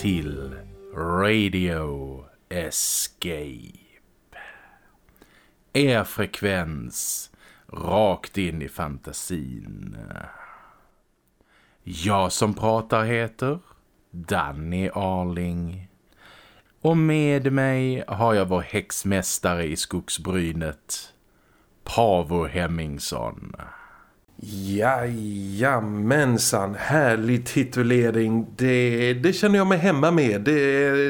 Till Radio Escape. Er frekvens rakt in i fantasin. Jag som pratar heter Danny Arling. Och med mig har jag vår häxmästare i skogsbrynet, Pavo Hemmingsson. Jajamensan, härlig titulering. Det, det känner jag mig hemma med. Det,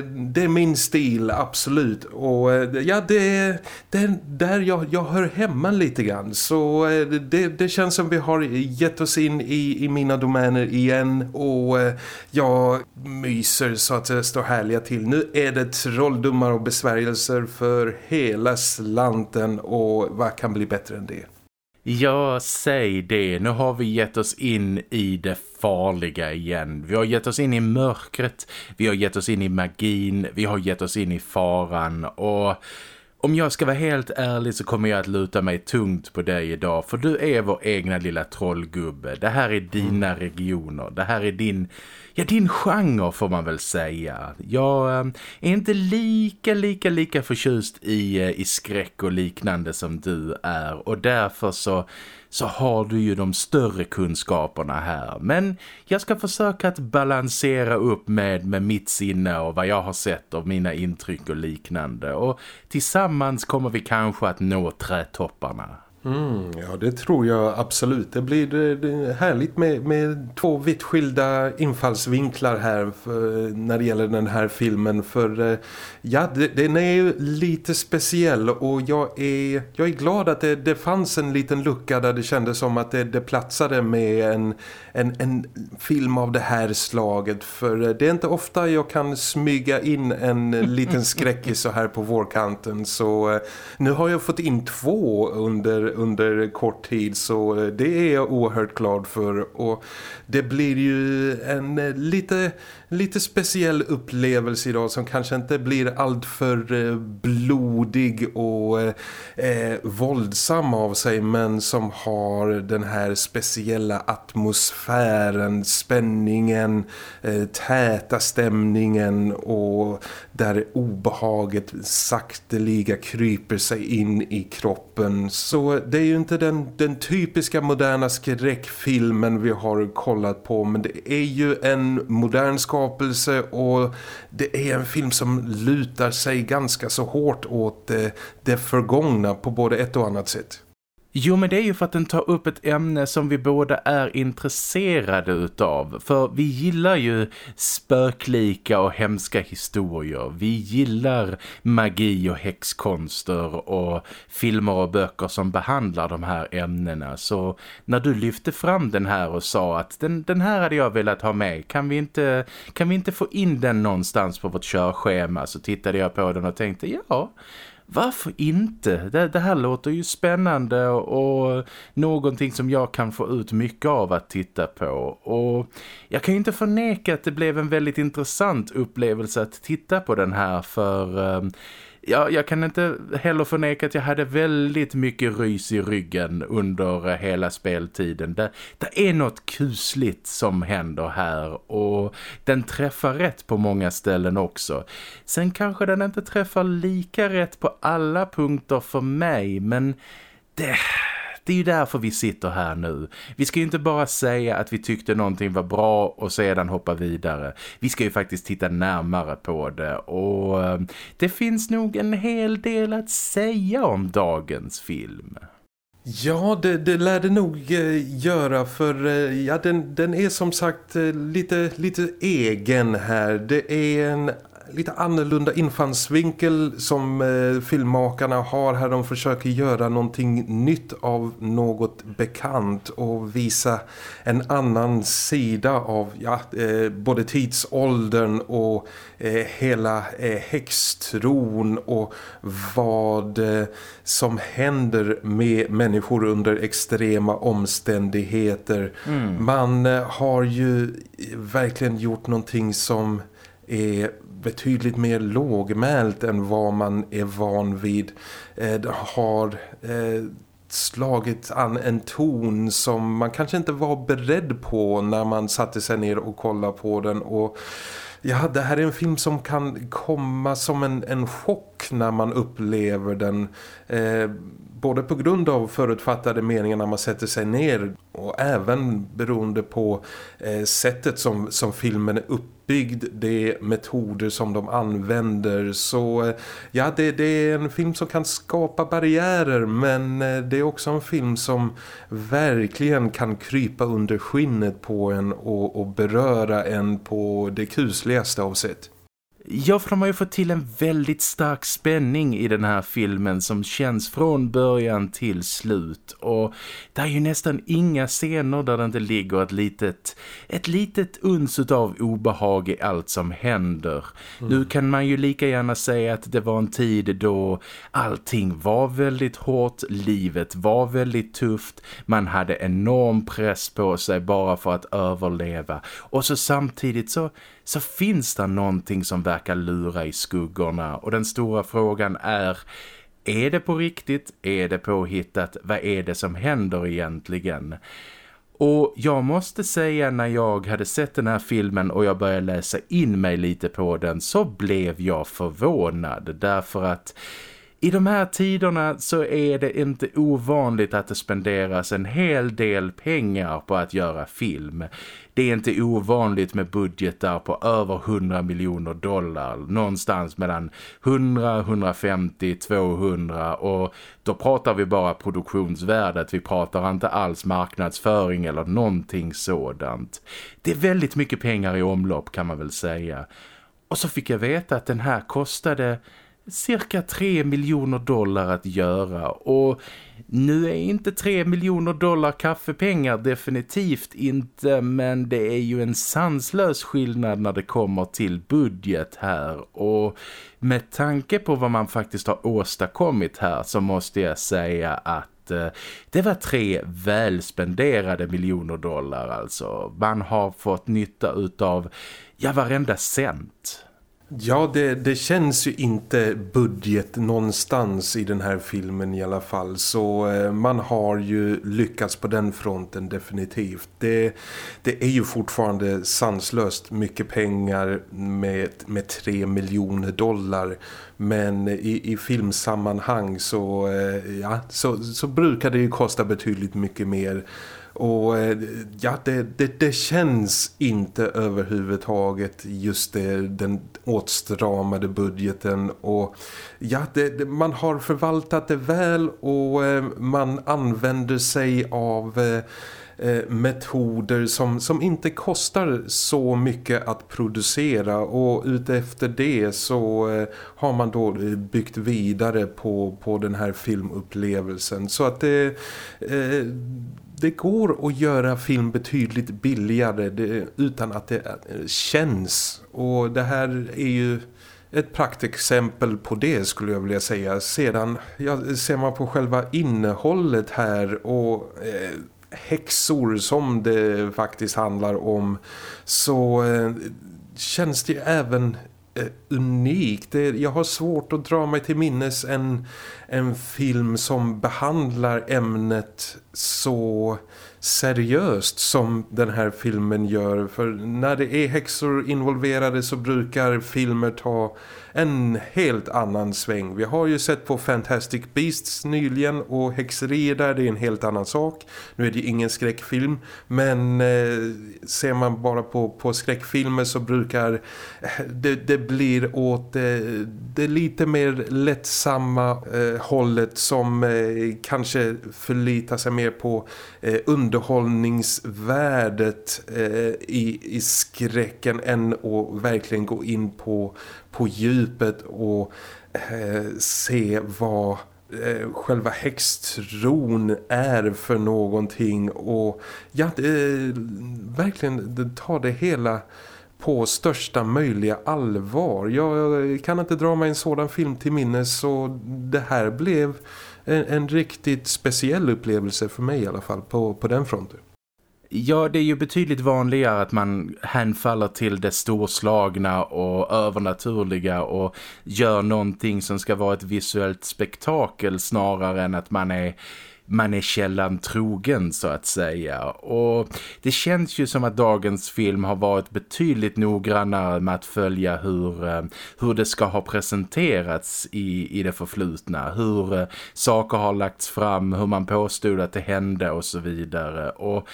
det är min stil, absolut. Och eh, ja, det, det är där jag, jag hör hemma lite grann. Så eh, det, det känns som vi har gett oss in i, i mina domäner igen. Och eh, jag myser så att det står härliga till. Nu är det trolldomar och besvärjelser för hela slanten. Och vad kan bli bättre än det? Ja, säg det. Nu har vi gett oss in i det farliga igen. Vi har gett oss in i mörkret, vi har gett oss in i magin, vi har gett oss in i faran och... Om jag ska vara helt ärlig så kommer jag att luta mig tungt på dig idag för du är vår egna lilla trollgubbe. Det här är dina mm. regioner, det här är din ja, din genre får man väl säga. Jag ehm, är inte lika, lika, lika förtjust i, eh, i skräck och liknande som du är. Och därför så, så har du ju de större kunskaperna här. Men jag ska försöka att balansera upp med, med mitt sinne och vad jag har sett av mina intryck och liknande. Och tillsammans kommer vi kanske att nå trätopparna. Mm, ja, det tror jag absolut. Det blir det, härligt med, med två vitt skilda infallsvinklar här för, när det gäller den här filmen. För ja, det, den är ju lite speciell och jag är, jag är glad att det, det fanns en liten lucka där det kändes som att det, det platsade med en, en, en film av det här slaget. För det är inte ofta jag kan smyga in en liten skräckis så här på vårkanten. Så nu har jag fått in två under under kort tid så eh, det är jag oerhört glad för och det blir ju en eh, lite, lite speciell upplevelse idag som kanske inte blir alltför eh, blodig och eh, våldsam av sig men som har den här speciella atmosfären, spänningen, eh, täta stämningen och där obehaget sakteliga kryper sig in i kroppen. Så det är ju inte den, den typiska moderna skräckfilmen vi har kollat på men det är ju en modern skapelse och det är en film som lutar sig ganska så hårt åt det, det förgångna på både ett och annat sätt. Jo men det är ju för att den tar upp ett ämne som vi båda är intresserade utav. För vi gillar ju spöklika och hemska historier. Vi gillar magi och häxkonster och filmer och böcker som behandlar de här ämnena. Så när du lyfte fram den här och sa att den, den här hade jag velat ha med. Kan vi, inte, kan vi inte få in den någonstans på vårt körschema? Så tittade jag på den och tänkte ja varför inte? Det, det, här låter ju spännande och någonting som jag kan få ut mycket av att titta på. Och jag kan ju inte förneka att det blev en väldigt intressant upplevelse att titta på den här för... Eh, jag, jag kan inte heller förneka att jag hade väldigt mycket rys i ryggen under eh, hela speltiden. Det, det är något kusligt som händer här och den träffar rätt på många ställen också. Sen kanske den inte träffar lika rätt på alla punkter för mig men det det är ju därför vi sitter här nu. Vi ska ju inte bara säga att vi tyckte någonting var bra och sedan hoppa vidare. Vi ska ju faktiskt titta närmare på det och ehm, det finns nog en hel del att säga om dagens film. Ja, det, det lär det nog eh, göra för eh, ja, den, den är som sagt eh, lite, lite egen här. Det är en lite annorlunda infallsvinkel som eh, filmmakarna har här. De försöker göra någonting nytt av något bekant och visa en annan sida av ja, eh, både tidsåldern och eh, hela eh, häxtron och vad eh, som händer med människor under extrema omständigheter. Mm. Man eh, har ju verkligen gjort någonting som är betydligt mer lågmält än vad man är van vid. Eh, det har eh, slagit an en ton som man kanske inte var beredd på när man satte sig ner och kollade på den och ja, det här är en film som kan komma som en, en chock när man upplever den eh, både på grund av förutfattade meningar när man sätter sig ner och även beroende på eh, sättet som, som filmen är uppbyggd, de metoder som de använder. Så eh, ja, det, det, är en film som kan skapa barriärer men eh, det är också en film som verkligen kan krypa under skinnet på en och, och beröra en på det kusligaste av sätt. Ja, för de har ju fått till en väldigt stark spänning i den här filmen som känns från början till slut. Och det är ju nästan inga scener där det inte ligger ett litet, ett litet uns av obehag i allt som händer. Mm. Nu kan man ju lika gärna säga att det var en tid då allting var väldigt hårt, livet var väldigt tufft, man hade enorm press på sig bara för att överleva. Och så samtidigt så så finns det någonting som verkar lura i skuggorna och den stora frågan är är det på riktigt? Är det påhittat? Vad är det som händer egentligen? Och jag måste säga när jag hade sett den här filmen och jag började läsa in mig lite på den så blev jag förvånad därför att i de här tiderna så är det inte ovanligt att det spenderas en hel del pengar på att göra film. Det är inte ovanligt med budgetar på över 100 miljoner dollar. Någonstans mellan 100, 150, 200 och då pratar vi bara produktionsvärdet. Vi pratar inte alls marknadsföring eller någonting sådant. Det är väldigt mycket pengar i omlopp kan man väl säga. Och så fick jag veta att den här kostade cirka 3 miljoner dollar att göra och nu är inte 3 miljoner dollar kaffepengar definitivt inte men det är ju en sanslös skillnad när det kommer till budget här och med tanke på vad man faktiskt har åstadkommit här så måste jag säga att eh, det var tre välspenderade miljoner dollar alltså. Man har fått nytta utav ja varenda cent. Ja, det, det känns ju inte budget någonstans i den här filmen i alla fall. Så eh, man har ju lyckats på den fronten definitivt. Det, det är ju fortfarande sanslöst mycket pengar med, med 3 miljoner dollar. Men i, i filmsammanhang så, eh, ja, så, så brukar det ju kosta betydligt mycket mer. Och eh, ja, det, det, det, känns inte överhuvudtaget just det, den åtstramade budgeten. Och ja, det, man har förvaltat det väl och eh, man använder sig av eh, metoder som, som inte kostar så mycket att producera och utefter det så har man då byggt vidare på, på den här filmupplevelsen så att det, det går att göra film betydligt billigare det, utan att det eh, känns. Och det här är ju ett praktexempel på det skulle jag vilja säga. Sedan ja, ser man på själva innehållet här och eh, häxor som det faktiskt handlar om så eh, känns det även eh, unikt. Det, jag har svårt att dra mig till minnes en, en film som behandlar ämnet så seriöst som den här filmen gör. För när det är häxor involverade så brukar filmer ta en helt annan sväng. Vi har ju sett på Fantastic Beasts nyligen och häxerier där det är en helt annan sak. Nu är det ingen skräckfilm men eh, ser man bara på, på skräckfilmer så brukar eh, det, det blir åt eh, det lite mer lättsamma eh, hållet som eh, kanske förlitar sig mer på eh, underhållningsvärdet eh, i, i skräcken än att verkligen gå in på på djupet och eh, se vad eh, själva häxtron är för någonting och ja, det, verkligen det tar det hela på största möjliga allvar. Jag kan inte dra mig en sådan film till minnes så det här blev en, en riktigt speciell upplevelse för mig i alla fall på, på den fronten. Ja, det är ju betydligt vanligare att man hänfaller till det storslagna och övernaturliga och gör någonting som ska vara ett visuellt spektakel snarare än att man är man är källan trogen så att säga. Och det känns ju som att dagens film har varit betydligt noggrannare med att följa hur, eh, hur det ska ha presenterats i, i det förflutna. Hur eh, saker har lagts fram, hur man påstod att det hände och så vidare. Och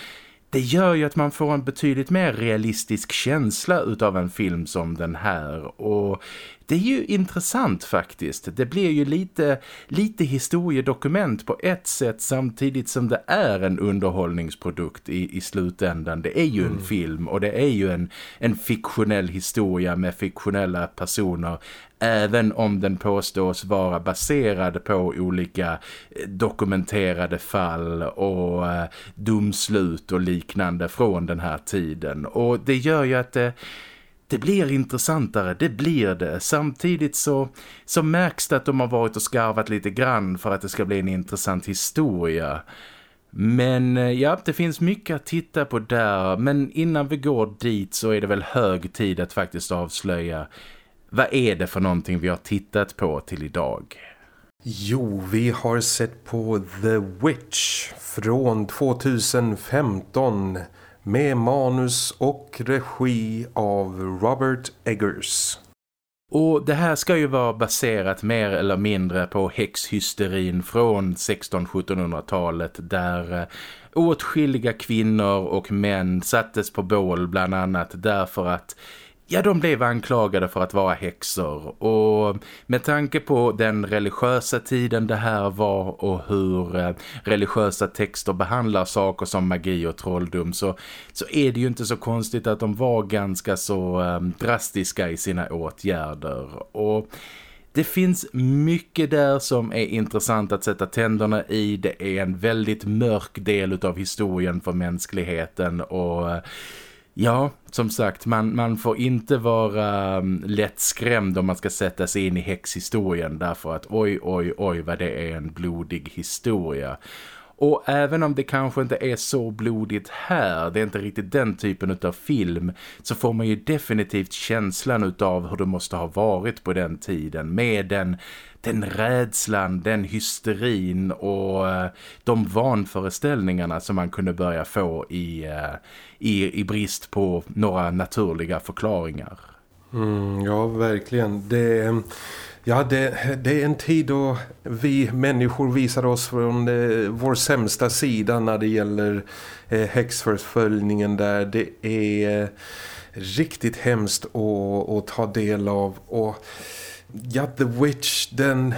det gör ju att man får en betydligt mer realistisk känsla utav en film som den här och det är ju intressant faktiskt. Det blir ju lite, lite historiedokument på ett sätt samtidigt som det är en underhållningsprodukt i, i slutändan. Det är ju mm. en film och det är ju en, en fiktionell historia med fiktionella personer även om den påstås vara baserad på olika eh, dokumenterade fall och eh, domslut och liknande från den här tiden. Och det gör ju att det det blir intressantare, det blir det. Samtidigt så, så märks det att de har varit och skarvat lite grann för att det ska bli en intressant historia. Men eh, ja, det finns mycket att titta på där. Men innan vi går dit så är det väl hög tid att faktiskt avslöja vad är det för någonting vi har tittat på till idag? Jo, vi har sett på The Witch från 2015- med manus och regi av Robert Eggers. Och det här ska ju vara baserat mer eller mindre på häxhysterin från 16-1700-talet där eh, åtskilliga kvinnor och män sattes på bål bland annat därför att Ja, de blev anklagade för att vara häxor och med tanke på den religiösa tiden det här var och hur eh, religiösa texter behandlar saker som magi och trolldom så, så är det ju inte så konstigt att de var ganska så eh, drastiska i sina åtgärder och... Det finns mycket där som är intressant att sätta tänderna i. Det är en väldigt mörk del av historien för mänskligheten och eh, Ja, som sagt, man, man får inte vara um, lättskrämd om man ska sätta sig in i häxhistorien därför att oj, oj, oj vad det är en blodig historia. Och även om det kanske inte är så blodigt här, det är inte riktigt den typen av film, så får man ju definitivt känslan av hur det måste ha varit på den tiden med den, den rädslan, den hysterin och eh, de vanföreställningarna som man kunde börja få i, eh, i, i brist på några naturliga förklaringar. Mm, ja, verkligen. Det Ja, det, det, är en tid då vi människor visar oss från eh, vår sämsta sida när det gäller eh, häxförföljningen där det är eh, riktigt hemskt att, att ta del av. Och ja, The Witch, den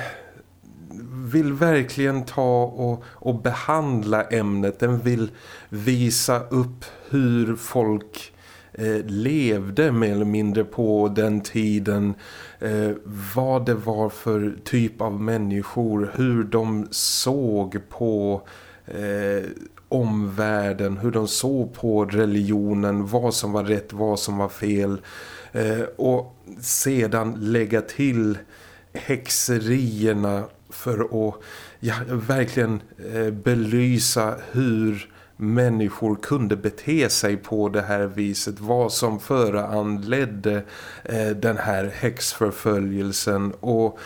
vill verkligen ta och, och behandla ämnet. Den vill visa upp hur folk eh, levde mer eller mindre på den tiden eh, vad det var för typ av människor, hur de såg på eh, omvärlden, hur de såg på religionen, vad som var rätt, vad som var fel eh, Eh, och sedan lägga till häxerierna för att ja, verkligen eh, belysa hur människor kunde bete sig på det här viset. Vad som föranledde eh, den här häxförföljelsen och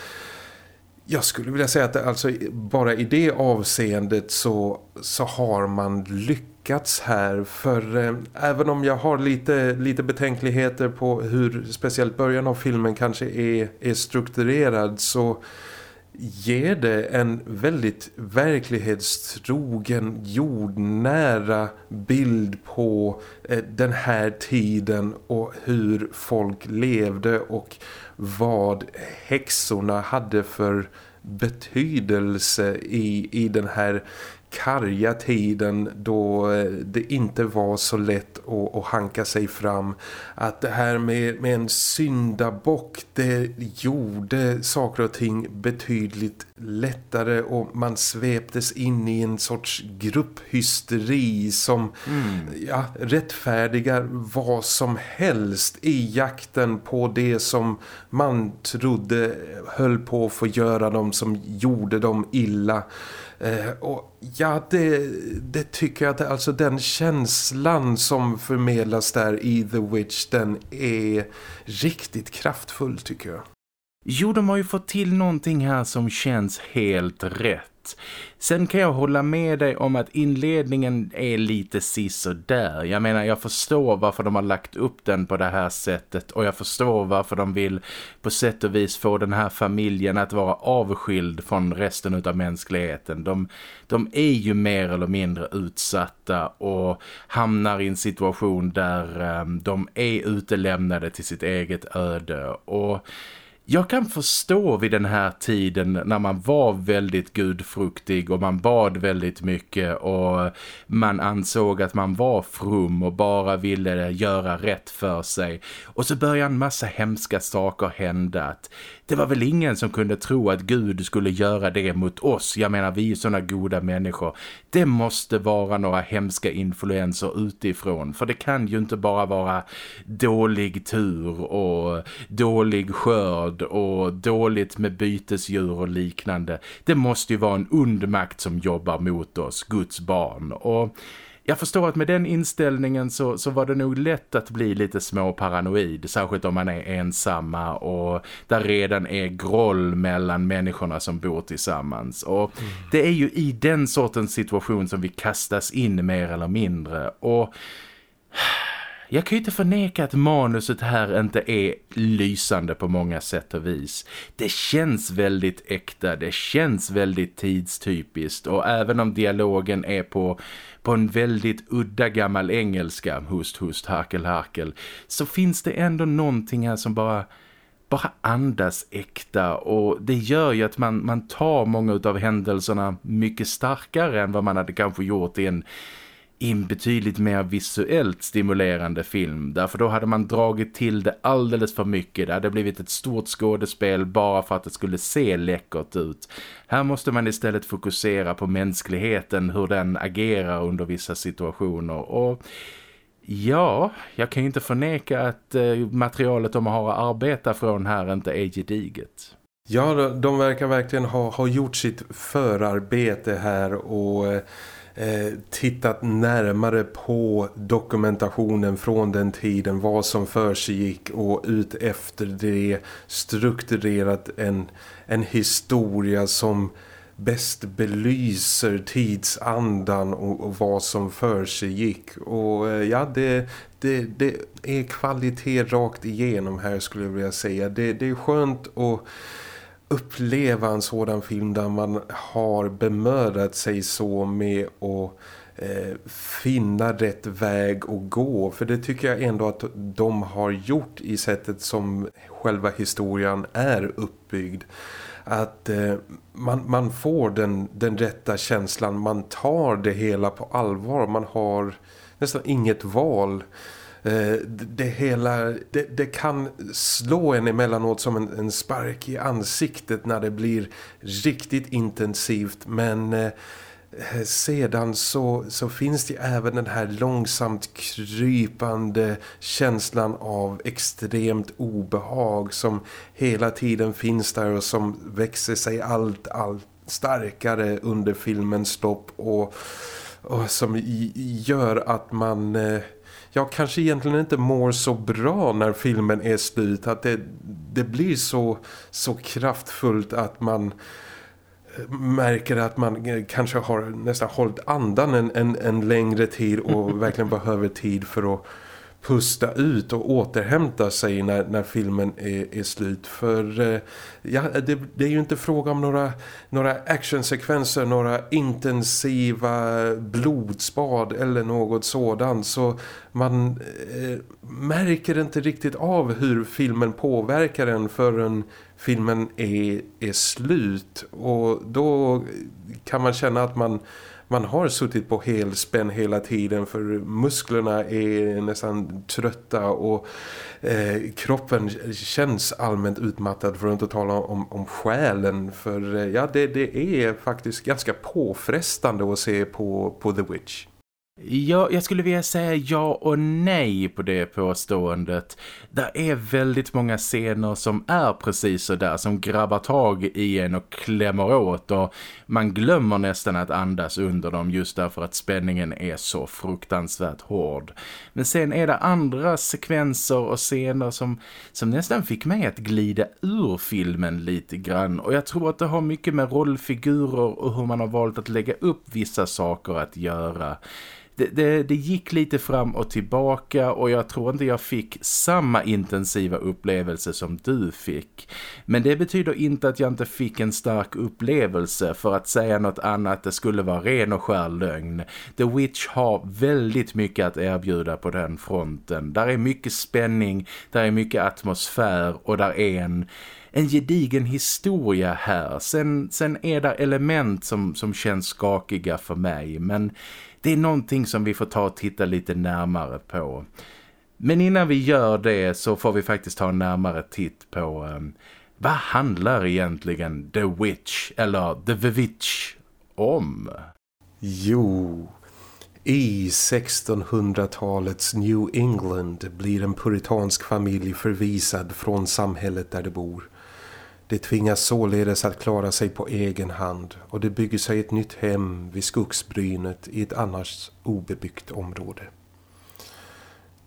jag skulle vilja säga att alltså, bara i det avseendet så, så har man lyckats här för eh, även om jag har lite, lite betänkligheter på hur speciellt början av filmen kanske är, är strukturerad så ger det en väldigt verklighetstrogen, jordnära bild på eh, den här tiden och hur folk levde och vad häxorna hade för betydelse i, i den här karga tiden då eh, det inte var så lätt att, att hanka sig fram. Att det här med, med en syndabock det gjorde saker och ting betydligt lättare och man sveptes in i en sorts grupphysteri som mm. ja, rättfärdigar vad som helst i jakten på det som man trodde höll på att få göra dem som gjorde dem illa. Eh, och ja, det, det tycker jag att alltså den känslan som förmedlas där i The Witch, den är riktigt kraftfull tycker jag. Jo, de har ju fått till någonting här som känns helt rätt. Sen kan jag hålla med dig om att inledningen är lite sis och där. Jag menar, jag förstår varför de har lagt upp den på det här sättet och jag förstår varför de vill på sätt och vis få den här familjen att vara avskild från resten av mänskligheten. De, de är ju mer eller mindre utsatta och hamnar i en situation där um, de är utelämnade till sitt eget öde och jag kan förstå vid den här tiden när man var väldigt gudfruktig och man bad väldigt mycket och man ansåg att man var frum och bara ville göra rätt för sig. Och så börjar en massa hemska saker hända. Det var väl ingen som kunde tro att Gud skulle göra det mot oss. Jag menar, vi är sådana goda människor. Det måste vara några hemska influenser utifrån. För det kan ju inte bara vara dålig tur och dålig skörd och dåligt med bytesdjur och liknande. Det måste ju vara en ond makt som jobbar mot oss, Guds barn. Och jag förstår att med den inställningen så, så var det nog lätt att bli lite små paranoid. Särskilt om man är ensamma och där redan är groll mellan människorna som bor tillsammans. Och mm. det är ju i den sortens situation som vi kastas in mer eller mindre. Och... Jag kan ju inte förneka att manuset här inte är lysande på många sätt och vis. Det känns väldigt äkta, det känns väldigt tidstypiskt och även om dialogen är på på en väldigt udda gammal engelska, host host harkel, harkel, så finns det ändå någonting här som bara bara andas äkta och det gör ju att man, man tar många av händelserna mycket starkare än vad man hade kanske gjort i en in en betydligt mer visuellt stimulerande film. Därför då hade man dragit till det alldeles för mycket. Det hade blivit ett stort skådespel bara för att det skulle se läckert ut. Här måste man istället fokusera på mänskligheten, hur den agerar under vissa situationer. Och ja, jag kan ju inte förneka att eh, materialet de har att arbeta från här inte är gediget. Ja, de verkar verkligen ha, ha gjort sitt förarbete här och eh, Eh, tittat närmare på dokumentationen från den tiden, vad som för sig gick och ut efter det strukturerat en, en historia som bäst belyser tidsandan och, och vad som för sig gick. Och eh, ja, det, det, det är kvalitet rakt igenom här skulle jag vilja säga. Det, det är skönt att uppleva en sådan film där man har bemödat sig så med att eh, finna rätt väg att gå. För det tycker jag ändå att de har gjort i sättet som själva historien är uppbyggd. Att eh, man, man får den, den rätta känslan, man tar det hela på allvar, man har nästan inget val- Eh, det hela det, det, kan slå en emellanåt som en, en spark i ansiktet när det blir riktigt intensivt. Men eh, eh, sedan så, så finns det även den här långsamt krypande känslan av extremt obehag som hela tiden finns där och som växer sig allt, allt starkare under filmens lopp och, och som gör att man eh, jag kanske egentligen inte mår så bra när filmen är slut. Att det, det blir så, så kraftfullt att man eh, märker att man eh, kanske har nästan hållit andan en, en, en längre tid och verkligen behöver tid för att pusta ut och återhämta sig när, när filmen är, är slut. För eh, ja, det, det, är ju inte fråga om några, några actionsekvenser, några intensiva blodspad eller något sådant. Så man eh, märker inte riktigt av hur filmen påverkar en förrän filmen är, är slut. Och då kan man känna att man man har suttit på helspänn hela tiden för musklerna är nästan trötta och eh, kroppen känns allmänt utmattad för att inte tala om, om själen för eh, ja det, det är faktiskt ganska påfrestande att se på, på The Witch. Ja, jag skulle vilja säga ja och nej på det påståendet. Det är väldigt många scener som är precis så där som grabbar tag i en och klämmer åt och man glömmer nästan att andas under dem just därför att spänningen är så fruktansvärt hård. Men sen är det andra sekvenser och scener som, som nästan fick mig att glida ur filmen lite grann och jag tror att det har mycket med rollfigurer och hur man har valt att lägga upp vissa saker att göra det, det, det, gick lite fram och tillbaka och jag tror inte jag fick samma intensiva upplevelse som du fick. Men det betyder inte att jag inte fick en stark upplevelse för att säga något annat det skulle vara ren och skär lögn. The Witch har väldigt mycket att erbjuda på den fronten. Där är mycket spänning, där är mycket atmosfär och där är en en gedigen historia här. Sen, sen är det element som, som känns skakiga för mig men det är någonting som vi får ta och titta lite närmare på. Men innan vi gör det så får vi faktiskt ta en närmare titt på um, vad handlar egentligen The Witch eller The Witch om? Jo, i 1600-talets New England blir en puritansk familj förvisad från samhället där de bor. De tvingas således att klara sig på egen hand och det bygger sig ett nytt hem vid skogsbrynet i ett annars obebyggt område.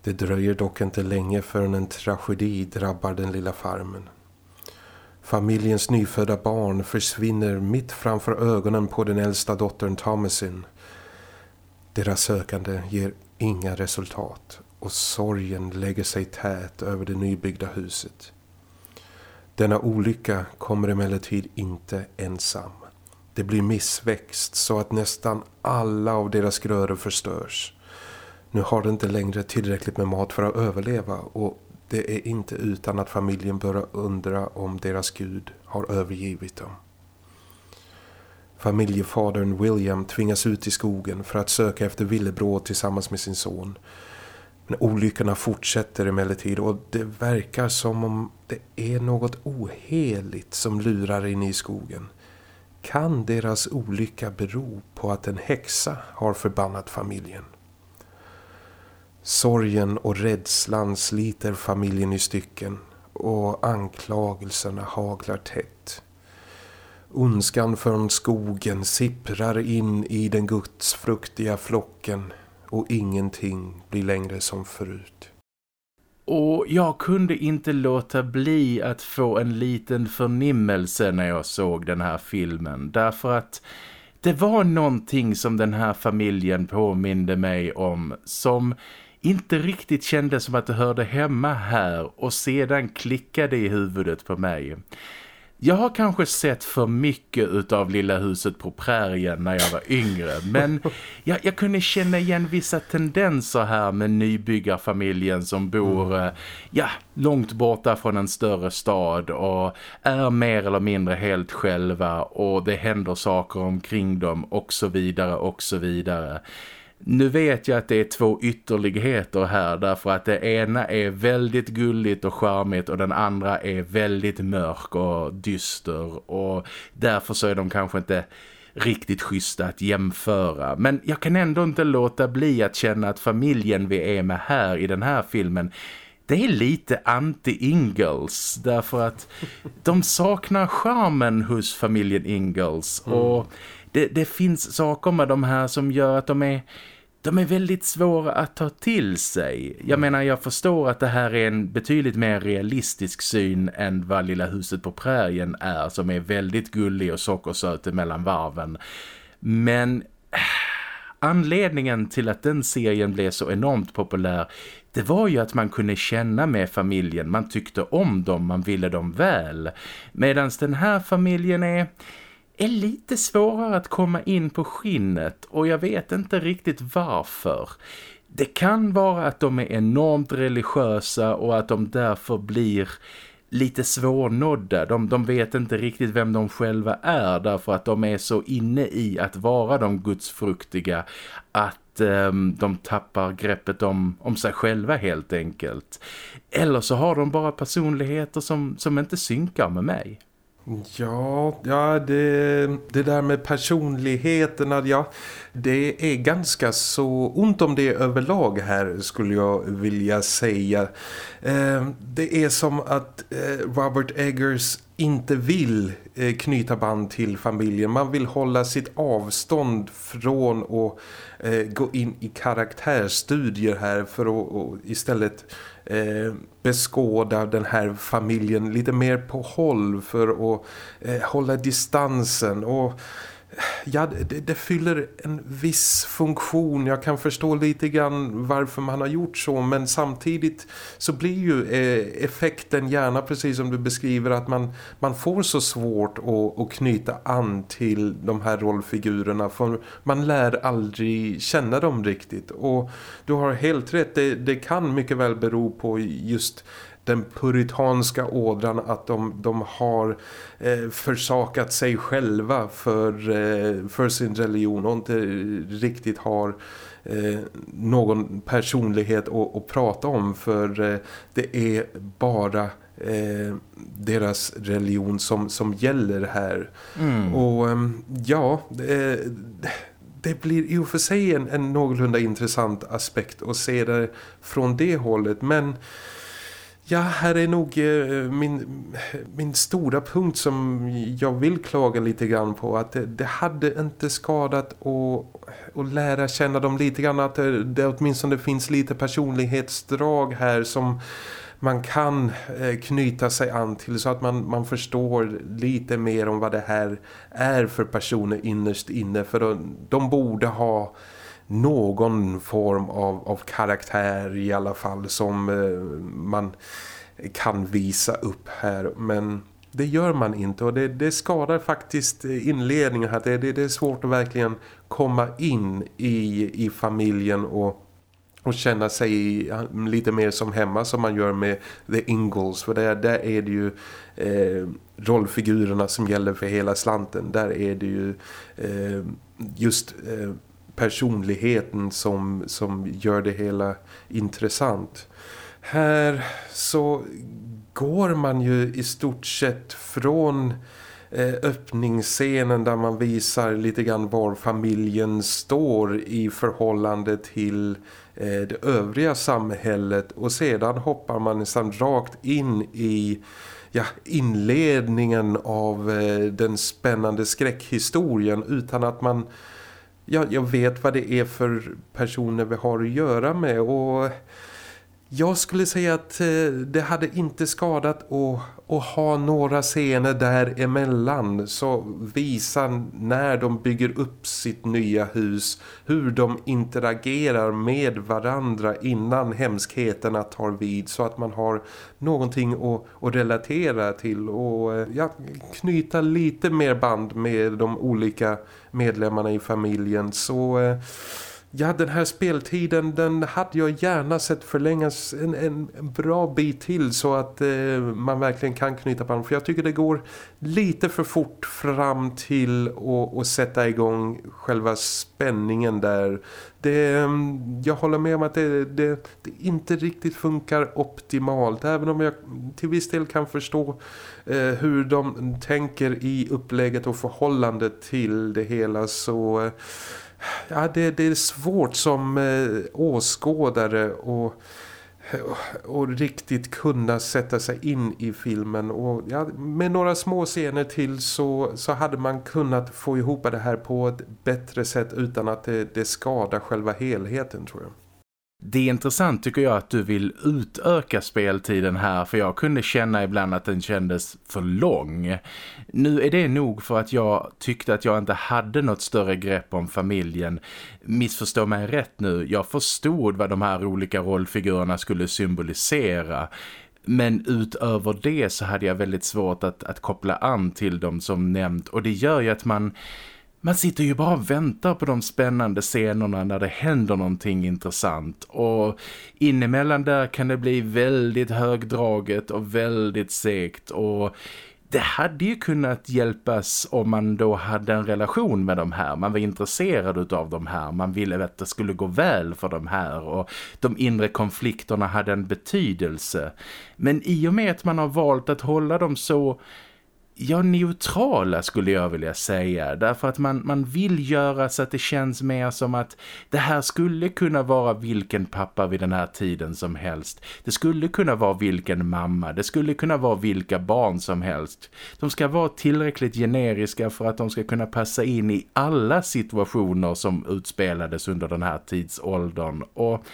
Det dröjer dock inte länge förrän en tragedi drabbar den lilla farmen. Familjens nyfödda barn försvinner mitt framför ögonen på den äldsta dottern Thomasin. Deras sökande ger inga resultat och sorgen lägger sig tät över det nybyggda huset. Denna olycka kommer emellertid inte ensam. Det blir missväxt så att nästan alla av deras grödor förstörs. Nu har de inte längre tillräckligt med mat för att överleva och det är inte utan att familjen börjar undra om deras gud har övergivit dem. Familjefadern William tvingas ut i skogen för att söka efter villebråd tillsammans med sin son- men olyckorna fortsätter emellertid och det verkar som om det är något oheligt som lurar in i skogen. Kan deras olycka bero på att en häxa har förbannat familjen? Sorgen och rädslan sliter familjen i stycken och anklagelserna haglar tätt. Ondskan från skogen sipprar in i den gudsfruktiga flocken och ingenting blir längre som förut. Och jag kunde inte låta bli att få en liten förnimmelse när jag såg den här filmen. Därför att det var någonting som den här familjen påminde mig om som inte riktigt kändes som att det hörde hemma här och sedan klickade i huvudet på mig. Jag har kanske sett för mycket av Lilla huset på prärien när jag var yngre. Men jag, jag kunde känna igen vissa tendenser här med nybyggarfamiljen som bor mm. ja, långt borta från en större stad och är mer eller mindre helt själva och det händer saker omkring dem och så vidare och så vidare. Nu vet jag att det är två ytterligheter här därför att det ena är väldigt gulligt och charmigt och den andra är väldigt mörk och dyster och därför så är de kanske inte riktigt schyssta att jämföra. Men jag kan ändå inte låta bli att känna att familjen vi är med här i den här filmen det är lite anti-Ingalls därför att de saknar charmen hos familjen Ingalls mm det, det finns saker med de här som gör att de är de är väldigt svåra att ta till sig. Jag menar, jag förstår att det här är en betydligt mer realistisk syn än vad Lilla huset på prärien är, som är väldigt gullig och sockersöt mellan varven. Men eh, anledningen till att den serien blev så enormt populär det var ju att man kunde känna med familjen, man tyckte om dem, man ville dem väl. Medan den här familjen är är lite svårare att komma in på skinnet och jag vet inte riktigt varför. Det kan vara att de är enormt religiösa och att de därför blir lite svårnådda. De, de vet inte riktigt vem de själva är därför att de är så inne i att vara de gudsfruktiga att eh, de tappar greppet om, om sig själva helt enkelt. Eller så har de bara personligheter som, som inte synkar med mig. Ja, ja det, det där med personligheterna, ja, det är ganska så ont om det överlag här skulle jag vilja säga. Eh, det är som att eh, Robert Eggers inte vill eh, knyta band till familjen. Man vill hålla sitt avstånd från att eh, gå in i karaktärstudier här för att istället eh, beskåda den här familjen lite mer på håll för att eh, hålla distansen. Och ja, det, det, fyller en viss funktion. Jag kan förstå lite grann varför man har gjort så men samtidigt så blir ju eh, effekten gärna precis som du beskriver att man, man får så svårt att, att knyta an till de här rollfigurerna för man lär aldrig känna dem riktigt och du har helt rätt, det, det kan mycket väl bero på just den puritanska ådran att de, de har eh, försakat sig själva för, eh, för sin religion och inte riktigt har eh, någon personlighet att, att, prata om för eh, det är bara eh, deras religion som, som gäller här. Mm. Och ehm, ja, det, det blir i och för sig en, en någorlunda intressant aspekt att se det från det hållet men Ja, här är nog eh, min, min stora punkt som jag vill klaga lite grann på. Att det, det hade inte skadat att, att lära känna dem lite grann. Att det, det åtminstone finns lite personlighetsdrag här som man kan eh, knyta sig an till så att man, man förstår lite mer om vad det här är för personer innerst inne. För de, de borde ha någon form av, av karaktär i alla fall som eh, man kan visa upp här. Men det gör man inte och det, det skadar faktiskt inledningen här. Det, det, det, är svårt att verkligen komma in i, i familjen och och känna sig lite mer som hemma som man gör med The Ingalls för där, där är det ju eh, rollfigurerna som gäller för hela slanten där är det ju eh, just eh, personligheten som, som gör det hela intressant. Här så går man ju i stort sett från eh, öppningsscenen där man visar lite grann var familjen står i förhållande till eh, det övriga samhället och sedan hoppar man nästan rakt in i ja, inledningen av eh, den spännande skräckhistorien utan att man jag, jag vet vad det är för personer vi har att göra med och jag skulle säga att eh, det hade inte skadat att, att ha några scener däremellan så visa när de bygger upp sitt nya hus hur de interagerar med varandra innan hemskheterna tar vid så att man har någonting att, att relatera till och eh, ja, knyta lite mer band med de olika medlemmarna i familjen. Så eh, Ja, den här speltiden den hade jag gärna sett förlängas en, en, bra bit till så att eh, man verkligen kan knyta band. För jag tycker det går lite för fort fram till att sätta igång själva spänningen där. Det, jag håller med om att det, det, det, inte riktigt funkar optimalt. Även om jag till viss del kan förstå eh, hur de tänker i upplägget och förhållandet till det hela så... Eh, ja, det, det är svårt som eh, åskådare och och riktigt kunna sätta sig in i filmen och ja, med några små scener till så, så hade man kunnat få ihop det här på ett bättre sätt utan att det, det skadar själva helheten tror jag. Det är intressant tycker jag att du vill utöka speltiden här för jag kunde känna ibland att den kändes för lång. Nu är det nog för att jag tyckte att jag inte hade något större grepp om familjen. Missförstå mig rätt nu, jag förstod vad de här olika rollfigurerna skulle symbolisera. Men utöver det så hade jag väldigt svårt att, att koppla an till dem som nämnt och det gör ju att man man sitter ju bara och väntar på de spännande scenerna när det händer någonting intressant och inemellan där kan det bli väldigt högdraget och väldigt segt och det hade ju kunnat hjälpas om man då hade en relation med de här. Man var intresserad av de här. Man ville att det skulle gå väl för de här. Och de inre konflikterna hade en betydelse. Men i och med att man har valt att hålla dem så ja, neutrala skulle jag vilja säga. Därför att man, man vill göra så att det känns mer som att det här skulle kunna vara vilken pappa vid den här tiden som helst. Det skulle kunna vara vilken mamma. Det skulle kunna vara vilka barn som helst. De ska vara tillräckligt generiska för att de ska kunna passa in i alla situationer som utspelades under den här tidsåldern. Och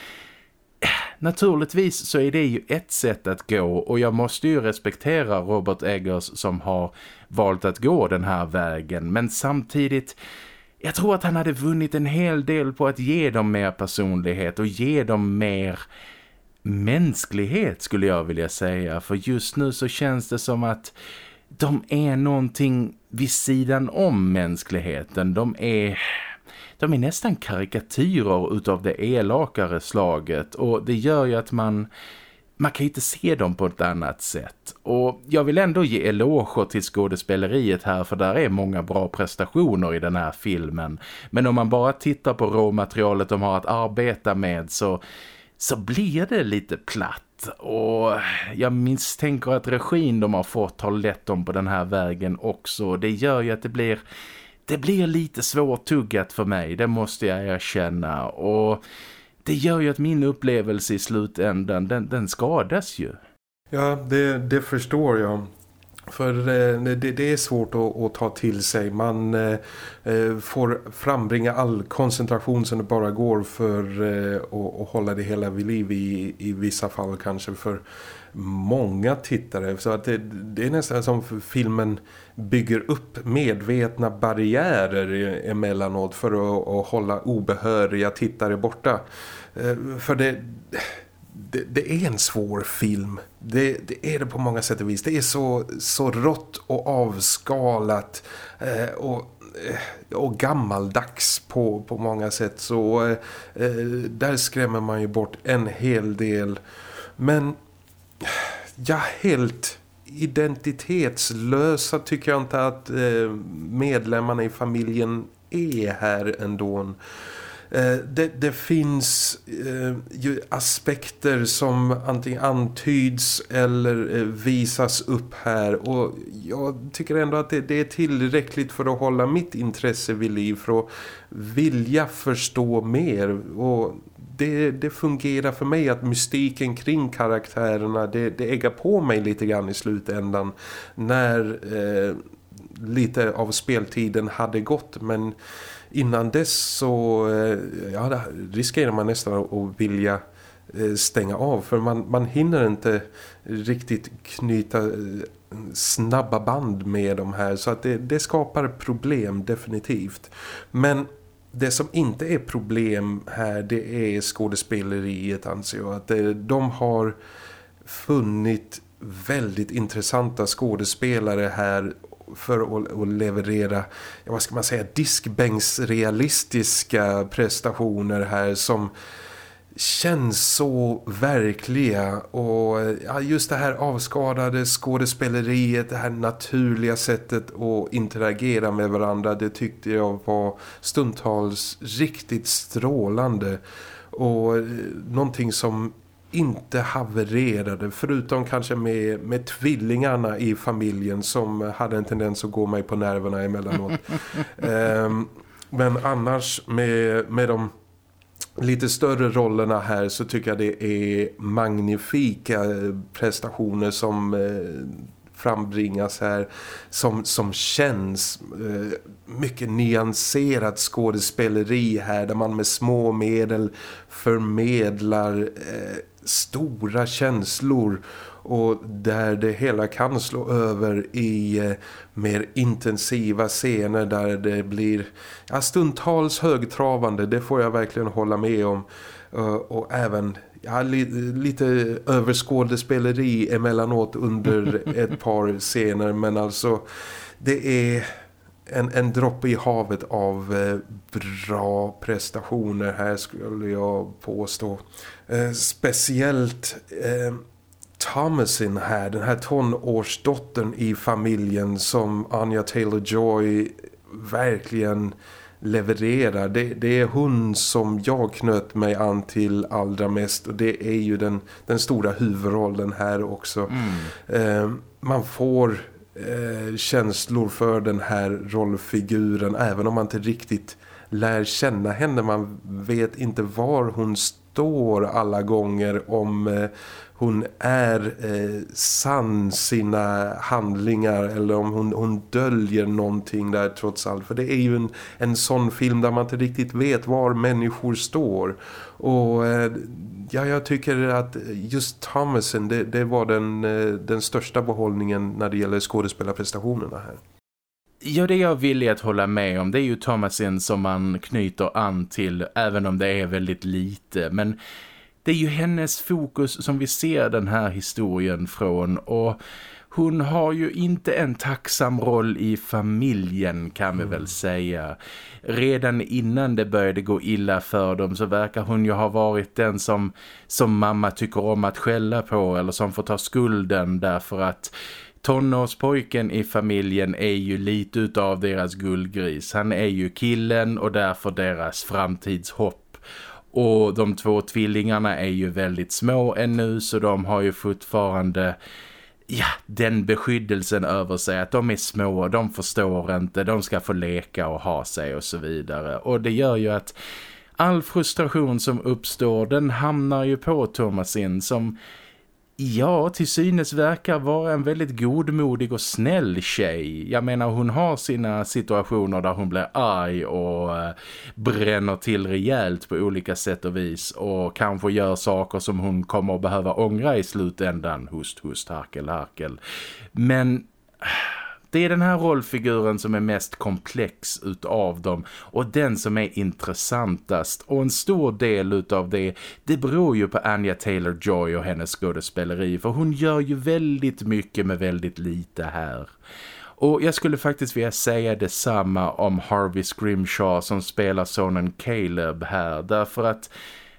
naturligtvis så är det ju ett sätt att gå och jag måste ju respektera Robert Eggers som har valt att gå den här vägen men samtidigt jag tror att han hade vunnit en hel del på att ge dem mer personlighet och ge dem mer mänsklighet skulle jag vilja säga för just nu så känns det som att de är någonting vid sidan om mänskligheten. De är de är nästan karikatyrer utav det elakare slaget och det gör ju att man man kan ju inte se dem på ett annat sätt. Och jag vill ändå ge eloger till skådespeleriet här för där är många bra prestationer i den här filmen. Men om man bara tittar på råmaterialet de har att arbeta med så, så blir det lite platt. Och jag misstänker att regin de har fått har lett dem på den här vägen också. Det gör ju att det blir det blir lite svårtuggat för mig, det måste jag erkänna. Och det gör ju att min upplevelse i slutändan, den, den skadas ju. Ja, det, det förstår jag. För eh, det, det, är svårt att, att, ta till sig. Man eh, eh, får frambringa all koncentration som det bara går för eh, att, att hålla det hela vid liv i, i vissa fall kanske för många tittare. Så att det, det är nästan som filmen bygger upp medvetna barriärer emellanåt för att, att hålla obehöriga tittare borta. Eh, för det, det, det, är en svår film. Det, det, är det på många sätt och vis. Det är så, så rått och avskalat eh, och eh, och gammaldags på, på många sätt så eh, där skrämmer man ju bort en hel del men ja helt identitetslösa tycker jag inte att eh, medlemmarna i familjen är här ändå. Eh, det, det, finns eh, ju aspekter som antingen antyds eller eh, visas upp här och jag tycker ändå att det, det, är tillräckligt för att hålla mitt intresse vid liv för att vilja förstå mer och det, det fungerar för mig att mystiken kring karaktärerna det, det äggar på mig lite grann i slutändan när eh, lite av speltiden hade gått. Men innan dess så eh, ja, riskerar man nästan att vilja eh, stänga av. För man, man hinner inte riktigt knyta eh, snabba band med de här. Så att det, det skapar problem definitivt. Men det som inte är problem här det är skådespeleriet anser jag. Att eh, de har funnit väldigt intressanta skådespelare här för att, leverera, vad ska man säga, diskbänksrealistiska prestationer här som känns så verkliga och ja, just det här avskadade skådespeleriet, det här naturliga sättet att interagera med varandra det tyckte jag var stundtals riktigt strålande och eh, någonting som inte havererade förutom kanske med, med tvillingarna i familjen som hade en tendens att gå mig på nerverna emellanåt. um, men annars med, med de lite större rollerna här så tycker jag det är magnifika prestationer som eh, frambringas här som, som känns eh, mycket nyanserat skådespeleri här där man med små medel förmedlar eh, stora känslor och där det hela kan slå över i eh, mer intensiva scener där det blir ja, stundtals högtravande, det får jag verkligen hålla med om. Uh, och även ja, li lite överskådespeleri emellanåt under ett par scener. Men alltså det är en, en droppe i havet av eh, bra prestationer. Här skulle jag påstå. Eh, speciellt eh, Thomasin här, den här tonårsdottern i familjen som Anya Taylor-Joy verkligen levererar. Det, det, är hon som jag knöt mig an till allra mest och det är ju den, den stora huvudrollen här också. Mm. Eh, man får eh, känslor för den här rollfiguren även om man inte riktigt lär känna henne. Man vet inte var hon står Står alla gånger om eh, hon är eh, sann sina handlingar eller om hon, hon döljer någonting där trots allt. För det är ju en, en sån film där man inte riktigt vet var människor står. Och eh, ja, jag tycker att just Thomasen, det, det var den, eh, den största behållningen när det gäller skådespelarprestationerna här. Ja, det jag villig att hålla med om. Det är ju Thomasin som man knyter an till, även om det är väldigt lite. Men det är ju hennes fokus som vi ser den här historien från och hon har ju inte en tacksam roll i familjen kan vi mm. väl säga. Redan innan det började gå illa för dem så verkar hon ju ha varit den som, som mamma tycker om att skälla på eller som får ta skulden därför att tonårspojken i familjen är ju lite utav deras guldgris. Han är ju killen och därför deras framtidshopp och de två tvillingarna är ju väldigt små ännu så de har ju fortfarande ja, den beskyddelsen över sig att de är små, de förstår inte, de ska få leka och ha sig och så vidare. Och det gör ju att all frustration som uppstår den hamnar ju på Thomasin som Ja, till synes verkar vara en väldigt godmodig och snäll tjej. Jag menar hon har sina situationer där hon blir arg och eh, bränner till rejält på olika sätt och vis. Och kanske gör saker som hon kommer att behöva ångra i slutändan. Hust, hust, harkel, harkel. Men eh, det är den här rollfiguren som är mest komplex utav dem och den som är intressantast. Och en stor del utav det, det beror ju på Anya Taylor-Joy och hennes skådespeleri. För hon gör ju väldigt mycket med väldigt lite här. Och jag skulle faktiskt vilja säga detsamma om Harvey Scrimshaw som spelar sonen Caleb här. Därför att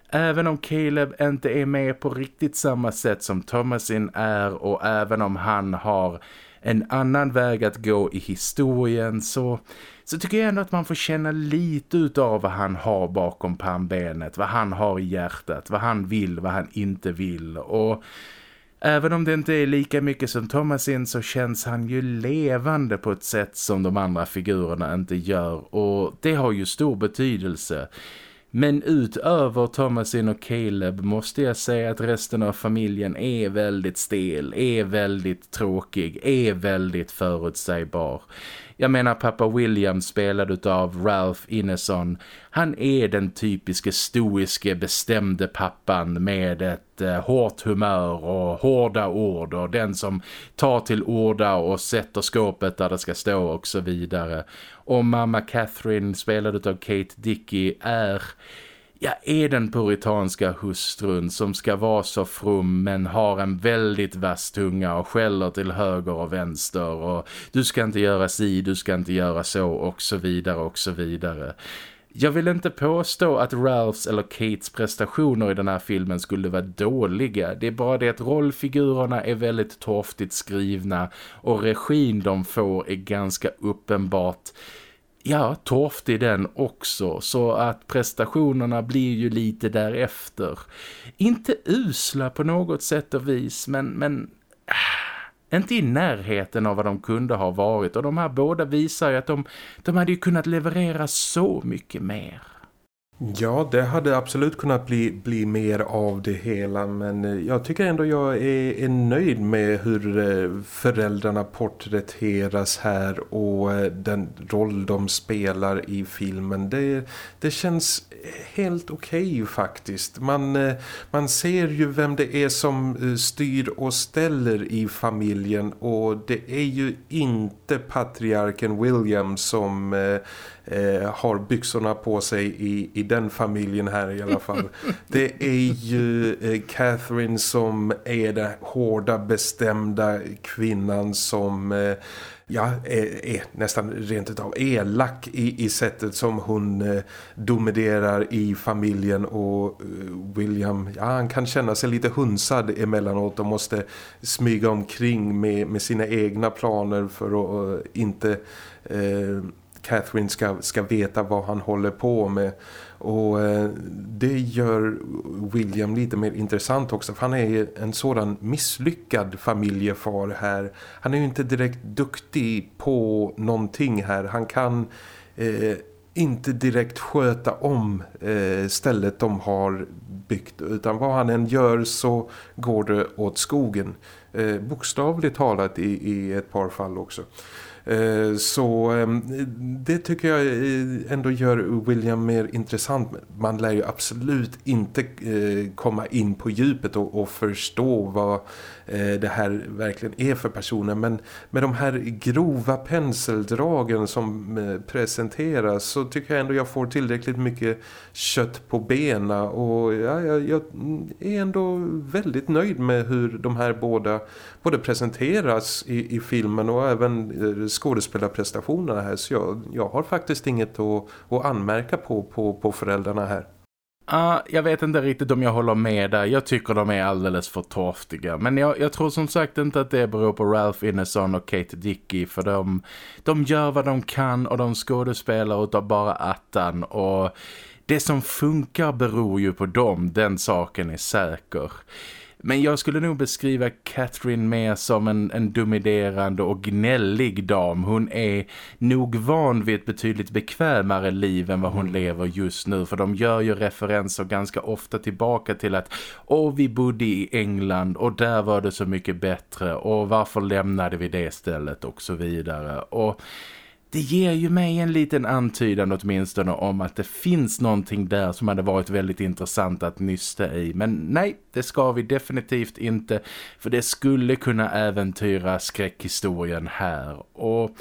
även om Caleb inte är med på riktigt samma sätt som Thomasin är och även om han har en annan väg att gå i historien så, så tycker jag ändå att man får känna lite av vad han har bakom pannbenet, vad han har i hjärtat, vad han vill, vad han inte vill och Även om det inte är lika mycket som Thomasin så känns han ju levande på ett sätt som de andra figurerna inte gör och det har ju stor betydelse. Men utöver Thomasin och Caleb måste jag säga att resten av familjen är väldigt stel, är väldigt tråkig, är väldigt förutsägbar. Jag menar pappa William spelad av Ralph Ineson. Han är den typiska stoiske bestämde pappan med ett eh, hårt humör och hårda ord och den som tar till orda och sätter skåpet där det ska stå och så vidare. Och mamma Catherine spelad av Kate Dickey är ja, är den puritanska hustrun som ska vara så from men har en väldigt vass tunga och skäller till höger och vänster och du ska inte göra si, du ska inte göra så och så vidare och så vidare. Jag vill inte påstå att Ralphs eller Kates prestationer i den här filmen skulle vara dåliga. Det är bara det att rollfigurerna är väldigt torftigt skrivna och regin de får är ganska uppenbart ja, torftig den också så att prestationerna blir ju lite därefter. Inte usla på något sätt och vis men, men äh, inte i närheten av vad de kunde ha varit och de här båda visar ju att de, de hade ju kunnat leverera så mycket mer. Ja, det hade absolut kunnat bli, bli mer av det hela men eh, jag tycker ändå jag är, är nöjd med hur eh, föräldrarna porträtteras här och eh, den roll de spelar i filmen. Det, det känns helt okej okay, faktiskt. Man, man ser ju vem det är som styr och ställer i familjen och det är ju inte patriarken William som eh, har byxorna på sig i, i den familjen här i alla fall. Det är ju eh, Catherine som är den hårda bestämda kvinnan som eh, ja, är, är, nästan rent utav elak i, i sättet som hon eh, dominerar i familjen och eh, William, ja han kan känna sig lite hunsad emellanåt och måste smyga omkring med, med sina egna planer för att uh, inte uh, Catherine ska, ska veta vad han håller på med och eh, det gör William lite mer intressant också för han är en sådan misslyckad familjefar här. Han är ju inte direkt duktig på någonting här. Han kan eh, inte direkt sköta om eh, stället de har byggt utan vad han än gör så går det åt skogen. Eh, bokstavligt talat i, i ett par fall också. Eh, så ehm, det tycker jag ändå gör William mer intressant. Man lär ju absolut inte eh, komma in på djupet och, förstå vad Eh, det här verkligen är för personer. Men med de här grova penseldragen som eh, presenteras så tycker jag ändå jag får tillräckligt mycket kött på bena. Och ja, jag, jag är ändå väldigt nöjd med hur de här båda både presenteras i, i filmen och även eh, skådespelarprestationerna här så jag, jag har faktiskt inget att, att anmärka på, på, på föräldrarna här. Uh, jag vet inte riktigt om jag håller med där. Jag tycker de är alldeles för torftiga. Men jag, jag tror som sagt inte att det beror på Ralph Ineson och Kate Dickey. För de, de gör vad de kan och de skådespelar utav bara attan. Och det som funkar beror ju på dem. Den saken är säker. Men jag skulle nog beskriva Catherine mer som en, en dominerande och gnällig dam. Hon är nog van vid ett betydligt bekvämare liv än vad hon mm. lever just nu. För de gör ju referenser ganska ofta tillbaka till att Åh, vi bodde i England och där var det så mycket bättre. Och varför lämnade vi det stället och så vidare. Och det ger ju mig en liten antydan åtminstone om att det finns någonting där som hade varit väldigt intressant att nysta i. Men nej, det ska vi definitivt inte för det skulle kunna äventyra skräckhistorien här. Och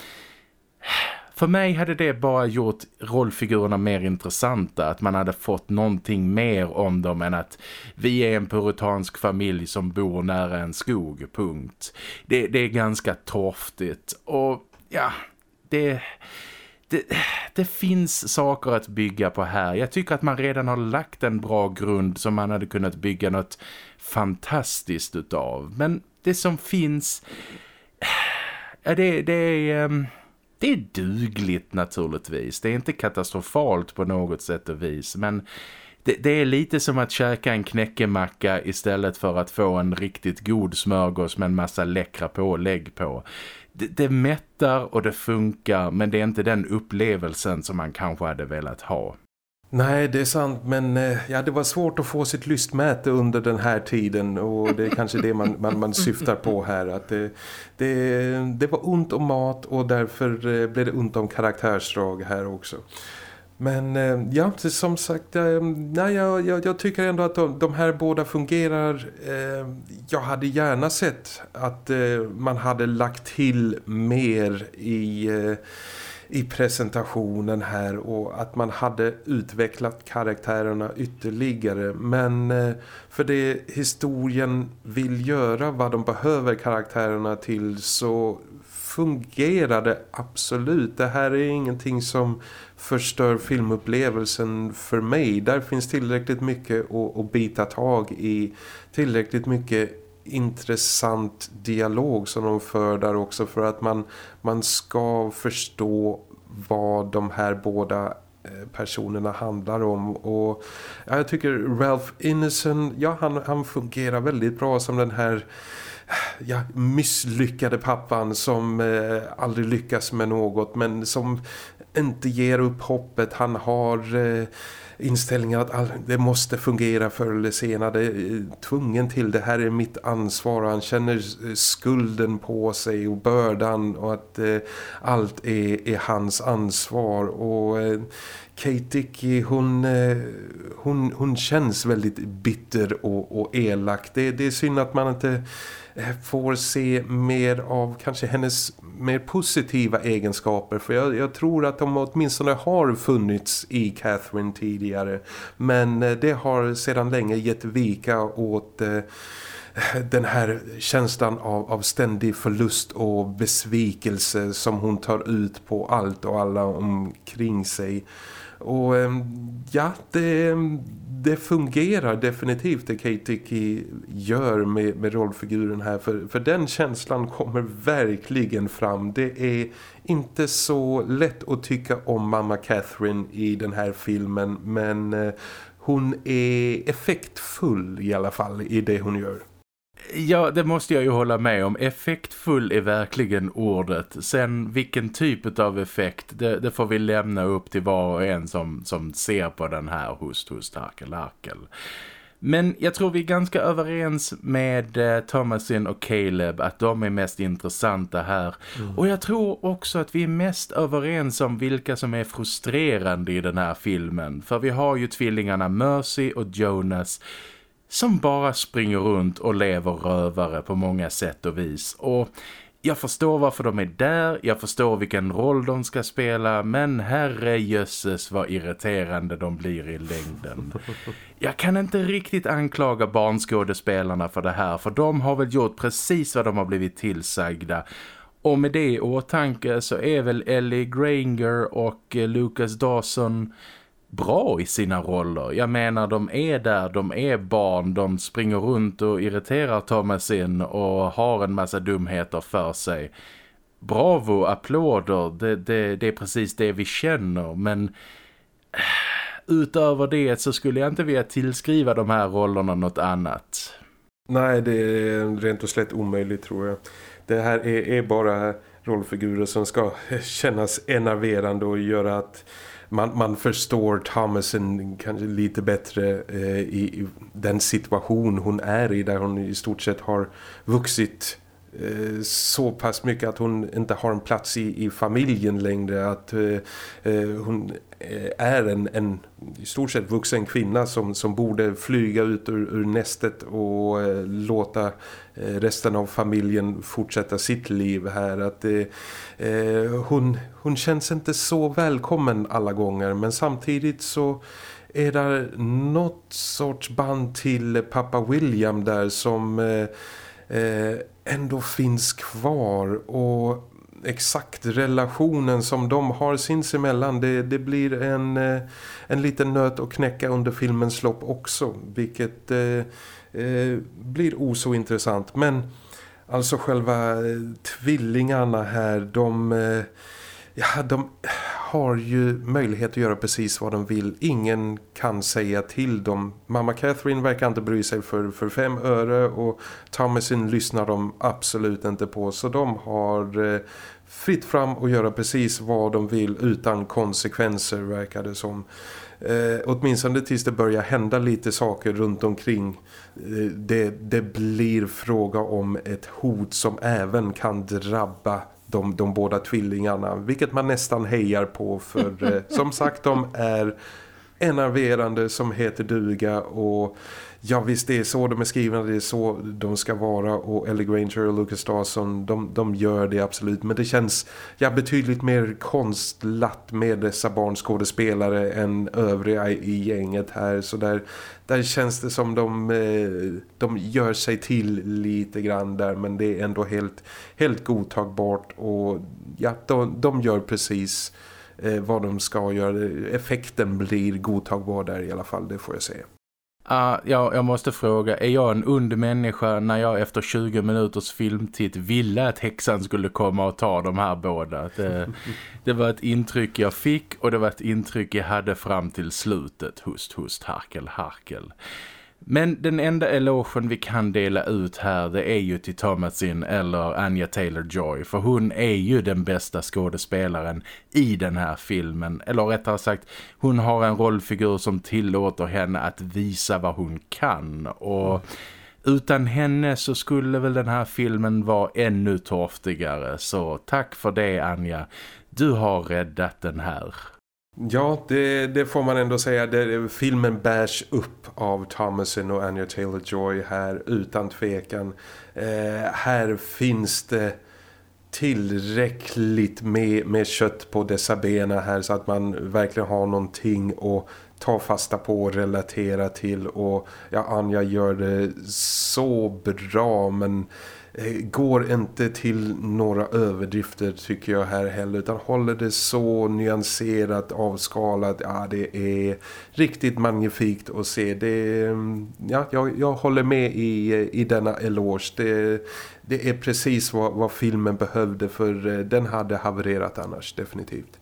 för mig hade det bara gjort rollfigurerna mer intressanta. Att man hade fått någonting mer om dem än att vi är en puritansk familj som bor nära en skog, punkt. Det, det är ganska torftigt. Och ja, det, det, det, finns saker att bygga på här. Jag tycker att man redan har lagt en bra grund som man hade kunnat bygga något fantastiskt utav. Men det som finns... Ja, det, det är... Ehm, det är dugligt naturligtvis. Det är inte katastrofalt på något sätt och vis. Men det, det, är lite som att käka en knäckemacka istället för att få en riktigt god smörgås med en massa läckra pålägg på det, det mättar och det funkar men det är inte den upplevelsen som man kanske hade velat ha. Nej, det är sant. Men eh, ja, det var svårt att få sitt lystmäte under den här tiden. Och det är kanske det man, man, man syftar på här. Att det, det, det var ont om mat och därför eh, blev det ont om karaktärsdrag här också. Men eh, ja, som sagt, eh, nej, jag, jag, jag, tycker ändå att de, de här båda fungerar. Eh, jag hade gärna sett att man hade lagt till mer i, i presentationen här och att man hade utvecklat karaktärerna ytterligare. Men för det historien vill göra, vad de behöver karaktärerna till så fungerar det absolut. Det här är ingenting som förstör filmupplevelsen för mig. Där finns tillräckligt mycket att, att bita tag i. Tillräckligt mycket intressant dialog som de för där också för att man, man ska förstå vad de här båda eh, personerna handlar om och jag tycker Ralph Innocent ja han, han fungerar väldigt bra som den här ja, misslyckade pappan som eh, aldrig lyckas med något men som inte ger upp hoppet. Han har eh, inställningen att all, det måste fungera förr eller senare. Det eh, tvungen till det här är mitt ansvar. Han känner eh, skulden på sig och bördan och att eh, allt är, är, hans ansvar. Och eh, Kate Dickey hon, eh, hon, hon känns väldigt bitter och, och elak. Det, det är synd att man inte Eh, Eh, får se mer av kanske hennes mer positiva egenskaper. För jag, jag, tror att de åtminstone har funnits i Catherine tidigare. Men eh, det har sedan länge gett vika åt eh, den här känslan av, av ständig förlust och besvikelse som hon tar ut på allt och alla omkring sig Och ehm, ja, det, det fungerar definitivt det Kate Dickey gör med, med rollfiguren här. För, för den känslan kommer verkligen fram. Det är inte så lätt att tycka om mamma Catherine i den här filmen. Men eh, hon är effektfull i alla fall i det hon gör. Ja, det måste jag ju hålla med om. Effektfull är verkligen ordet. Sen vilken typ av effekt, det, det, får vi lämna upp till var och en som, som ser på den här host, host, harkel, harkel. Men jag tror vi är ganska överens med eh, Thomasin och Caleb att de är mest intressanta här. Mm. Och jag tror också att vi är mest överens om vilka som är frustrerande i den här filmen. För vi har ju tvillingarna Mercy och Jonas som bara springer runt och lever rövare på många sätt och vis. Och jag förstår varför de är där, jag förstår vilken roll de ska spela, men herre jösses vad irriterande de blir i längden. Jag kan inte riktigt anklaga barnskådespelarna för det här, för de har väl gjort precis vad de har blivit tillsagda. Och med det i åtanke så är väl Ellie Granger och Lucas Dawson bra i sina roller. Jag menar, de är där, de är barn, de springer runt och irriterar Thomasin och har en massa dumheter för sig. Bravo, applåder, det, det, det är precis det vi känner, men utöver det så skulle jag inte vilja tillskriva de här rollerna något annat. Nej, det är rent och slätt omöjligt tror jag. Det här är, är bara rollfigurer som ska kännas enerverande och göra att man, man förstår Thomasen kanske lite bättre eh, i, i, den situation hon är i där hon i stort sett har vuxit eh, så pass mycket att hon inte har en plats i, i familjen längre att eh, eh hon Eh, är en, en i stort sett vuxen kvinna som, som borde flyga ut ur, ur nästet och eh, låta Eh, resten av familjen fortsätta sitt liv här. Att eh, eh hon, hon känns inte så välkommen alla gånger men samtidigt så är det något sorts band till pappa William där som eh, eh, ändå finns kvar och exakt relationen som de har sinsemellan det, det blir en, eh, en liten nöt att knäcka under filmens lopp också vilket eh, eh, blir oså intressant. Men alltså själva eh, tvillingarna här, de, eh, ja, de har ju möjlighet att göra precis vad de vill. Ingen kan säga till dem. Mamma Catherine verkar inte bry sig för, för fem öre och Thomasin lyssnar de absolut inte på. Så de har eh, fritt fram och göra precis vad de vill utan konsekvenser verkar det som. Eh, åtminstone tills det börjar hända lite saker runt omkring. Eh, det, det blir fråga om ett hot som även kan drabba de, de båda tvillingarna. Vilket man nästan hejar på för eh, som sagt de är enerverande som heter duga och ja visst det är så de är skrivna, det är så de ska vara. Och Ellie Granger och Lucas Dawson de, de gör det absolut. Men det känns ja, betydligt mer konstlat med dessa barnskådespelare än övriga i gänget här. Så där, där känns det som de, eh, de gör sig till lite grann där. Men det är ändå helt, helt godtagbart. Och ja, de, de gör precis eh, vad de ska göra. Effekten blir godtagbar där i alla fall, det får jag säga. Uh, ja, jag måste fråga, är jag en ond människa när jag efter 20 minuters filmtitt ville att häxan skulle komma och ta de här båda? Det, det var ett intryck jag fick och det var ett intryck jag hade fram till slutet. Hust, hust, harkel, harkel. Men den enda elogen vi kan dela ut här det är ju till Thomasin eller Anya Taylor-Joy för hon är ju den bästa skådespelaren i den här filmen. Eller rättare sagt, hon har en rollfigur som tillåter henne att visa vad hon kan och... Utan henne så skulle väl den här filmen vara ännu torftigare. Så tack för det Anja. Du har räddat den här. Ja, det, det, får man ändå säga. Det, filmen bärs upp av Thomasin och Anya Taylor-Joy här utan tvekan. Eh, här finns det tillräckligt med, med kött på dessa bena här så att man verkligen har någonting att ta fasta på och relatera till och ja, Anja gör det så bra men Eh, går inte till några överdrifter tycker jag här heller utan håller det så nyanserat, avskalat. Ja, det är riktigt magnifikt att se. Det, mm, ja, jag, jag håller med i, i denna eloge. Det, det är precis vad, vad filmen behövde för eh, den hade havererat annars, definitivt.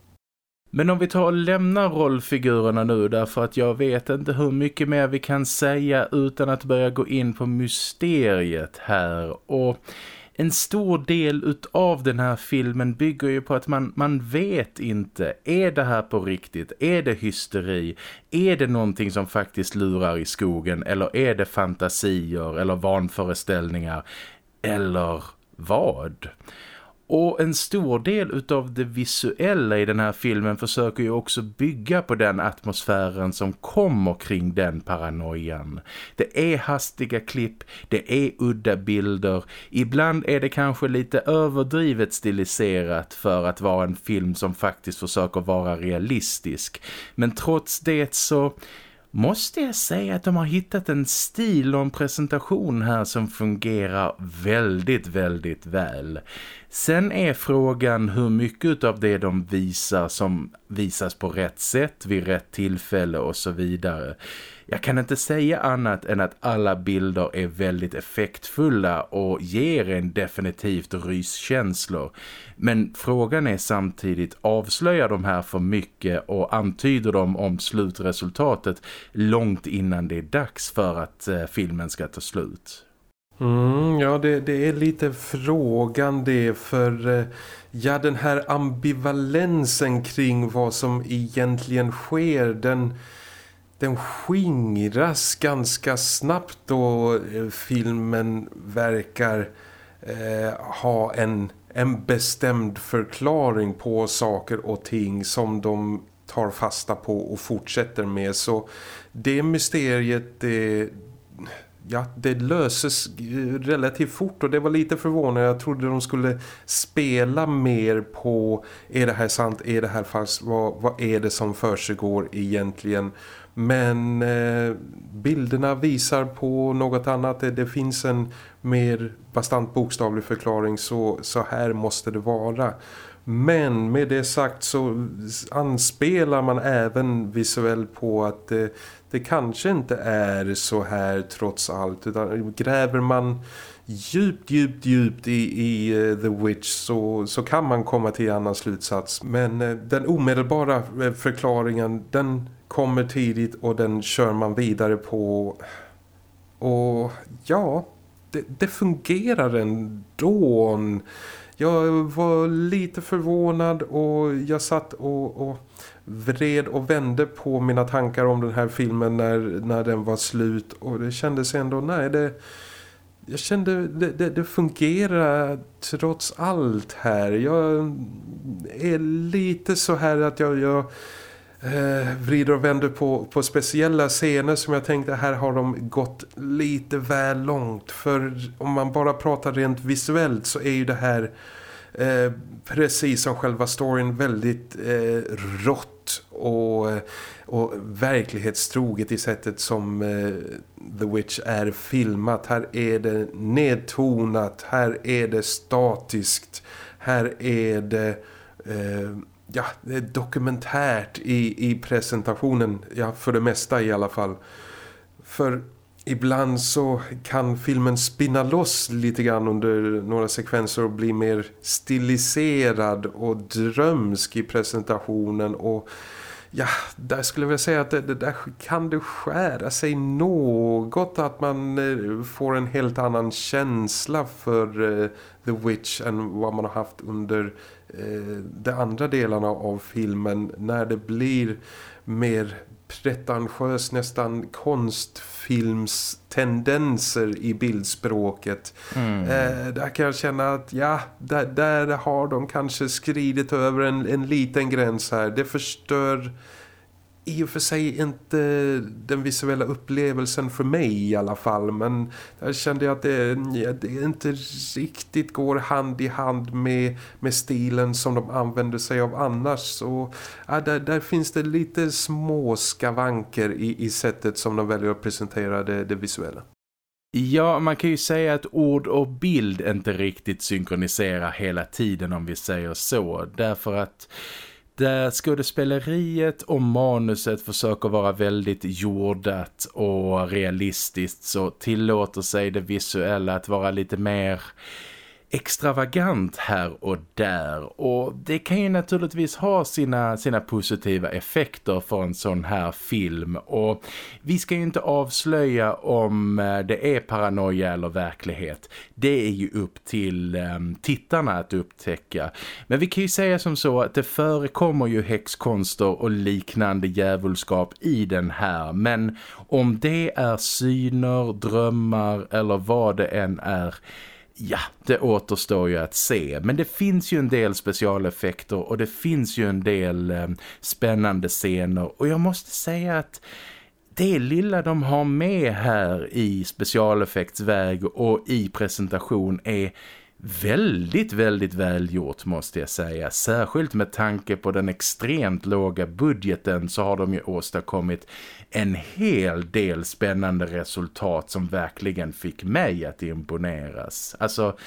Men om vi tar och lämnar rollfigurerna nu därför att jag vet inte hur mycket mer vi kan säga utan att börja gå in på mysteriet här. Och en stor del utav den här filmen bygger ju på att man, man vet inte, är det här på riktigt? Är det hysteri? Är det någonting som faktiskt lurar i skogen? Eller är det fantasier eller vanföreställningar? Eller vad? Och en stor del utav det visuella i den här filmen försöker ju också bygga på den atmosfären som kommer kring den paranoian. Det är hastiga klipp, det är udda bilder. Ibland är det kanske lite överdrivet stiliserat för att vara en film som faktiskt försöker vara realistisk. Men trots det så måste jag säga att de har hittat en stil och en presentation här som fungerar väldigt, väldigt väl. Sen är frågan hur mycket av det de visar som visas på rätt sätt vid rätt tillfälle och så vidare. Jag kan inte säga annat än att alla bilder är väldigt effektfulla och ger en definitivt ryskänslor. Men frågan är samtidigt, avslöjar de här för mycket och antyder de om slutresultatet långt innan det är dags för att eh, filmen ska ta slut? Mm, ja, det, det, är lite frågan det för eh, ja, den här ambivalensen kring vad som egentligen sker, den, den skingras ganska snabbt då eh, filmen verkar eh, ha en, en bestämd förklaring på saker och ting som de tar fasta på och fortsätter med. Så det mysteriet, det ja, det löses relativt fort och det var lite förvånande. Jag trodde de skulle spela mer på är det här sant, är det här falskt, vad, vad är det som försiggår egentligen? Men eh, bilderna visar på något annat. Det, det finns en mer bastant bokstavlig förklaring så, så här måste det vara. Men med det sagt så anspelar man även visuellt på att eh, det kanske inte är så här trots allt. Utan gräver man djupt, djupt, djupt i, i uh, The Witch så, så kan man komma till en annan slutsats. Men uh, den omedelbara eh, förklaringen den kommer tidigt och den kör man vidare på. Och ja, det, det fungerar ändå. Jag var lite förvånad och jag satt och, och vred och vände på mina tankar om den här filmen när, när den var slut och det kändes ändå, nej det jag kände det, det, det fungerar trots allt här. Jag är lite så här att jag, jag eh, vrider och vänder på, på speciella scener som jag tänkte här har de gått lite väl långt. För om man bara pratar rent visuellt så är ju det här eh, precis som själva storyn väldigt eh, rått och, eh, och verklighetstroget i sättet som eh, The Witch är filmat. Här är det nedtonat, här är det statiskt, här är det... Eh, ja, det är dokumentärt i, i presentationen, ja, för det mesta i alla fall. För ibland så kan filmen spinna loss lite grann under några sekvenser och bli mer stiliserad och drömsk i presentationen och ja, där skulle jag vilja säga att det, det, där kan det skära sig något att man eh, får en helt annan känsla för uh, The Witch än vad man har haft under uh, de andra delarna av filmen när det blir mer pretentiös nästan konstfilmstendenser i bildspråket. Mm. Eh, där kan jag känna att ja, där, där har de kanske skridit över en, en liten gräns här. Det förstör i och för sig inte den visuella upplevelsen för mig i alla fall men jag kände att det, det inte riktigt går hand i hand med, med stilen som de använder sig av annars och ja, där, där finns det lite små skavanker i, i sättet som de väljer att presentera det, det visuella. Ja, man kan ju säga att ord och bild inte riktigt synkroniserar hela tiden om vi säger så. Därför att där skådespeleriet och manuset försöker vara väldigt jordat och realistiskt så tillåter sig det visuella att vara lite mer extravagant här och där och det kan ju naturligtvis ha sina, sina positiva effekter för en sån här film och vi ska ju inte avslöja om eh, det är paranoia eller verklighet. Det är ju upp till um, tittarna att upptäcka. Men vi kan ju säga som så att det förekommer ju häxkonster och liknande djävulskap i den här men om det är syner, drömmar eller vad det än är Ja, det återstår ju att se. Men det finns ju en del specialeffekter och det finns ju en del eh, spännande scener. Och jag måste säga att det lilla de har med här i specialeffektsväg och i presentation är väldigt, väldigt välgjort måste jag säga. Särskilt med tanke på den extremt låga budgeten så har de ju åstadkommit en hel del spännande resultat som verkligen fick mig att imponeras. Alltså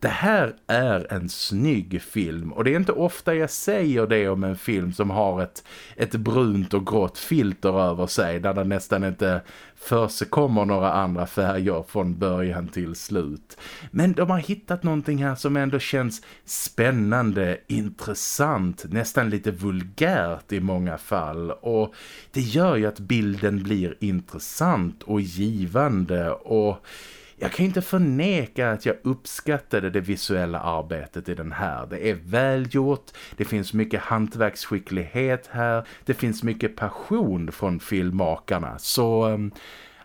det här är en snygg film. Och det är inte ofta jag säger det om en film som har ett, ett brunt och grått filter över sig där det nästan inte försekommer några andra färger från början till slut. Men de har hittat någonting här som ändå känns spännande, intressant, nästan lite vulgärt i många fall. Och det gör ju att bilden blir intressant och givande. Och jag kan inte förneka att jag uppskattade det visuella arbetet i den här. Det är välgjort, det finns mycket hantverksskicklighet här, det finns mycket passion från filmmakarna. Så ehm,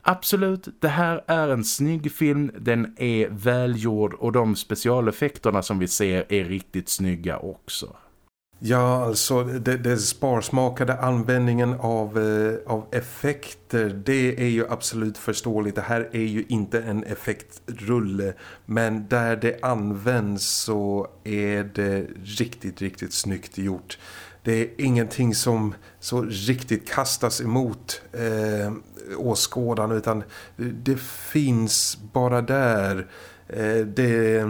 absolut, det här är en snygg film, den är välgjord och de specialeffekterna som vi ser är riktigt snygga också. Ja, alltså den sparsmakade användningen av, eh, av effekter, det är ju absolut förståeligt. Det här är ju inte en effektrulle, men där det används så är det riktigt, riktigt snyggt gjort. Det är ingenting som så riktigt kastas emot eh, åskådan utan det finns bara där Eh, det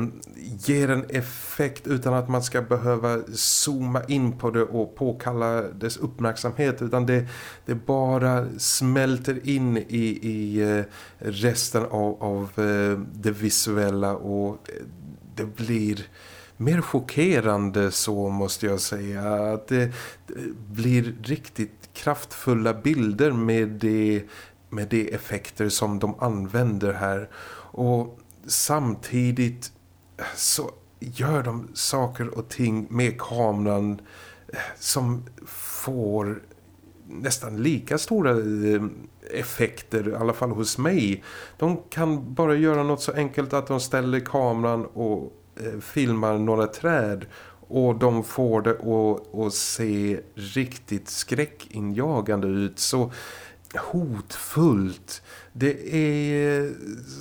ger en effekt utan att man ska behöva zooma in på det och påkalla dess uppmärksamhet utan det, det bara smälter in i, i eh, resten av, av eh, det visuella och det blir mer chockerande så måste jag säga. Att det, blir riktigt kraftfulla bilder med de, med de effekter som de använder här. Och samtidigt så gör de saker och ting med kameran eh, som får nästan lika stora eh, effekter, i alla fall hos mig. De kan bara göra något så enkelt att de ställer kameran och eh, filmar några träd och de får det att, att se riktigt skräckinjagande ut så hotfullt det är eh,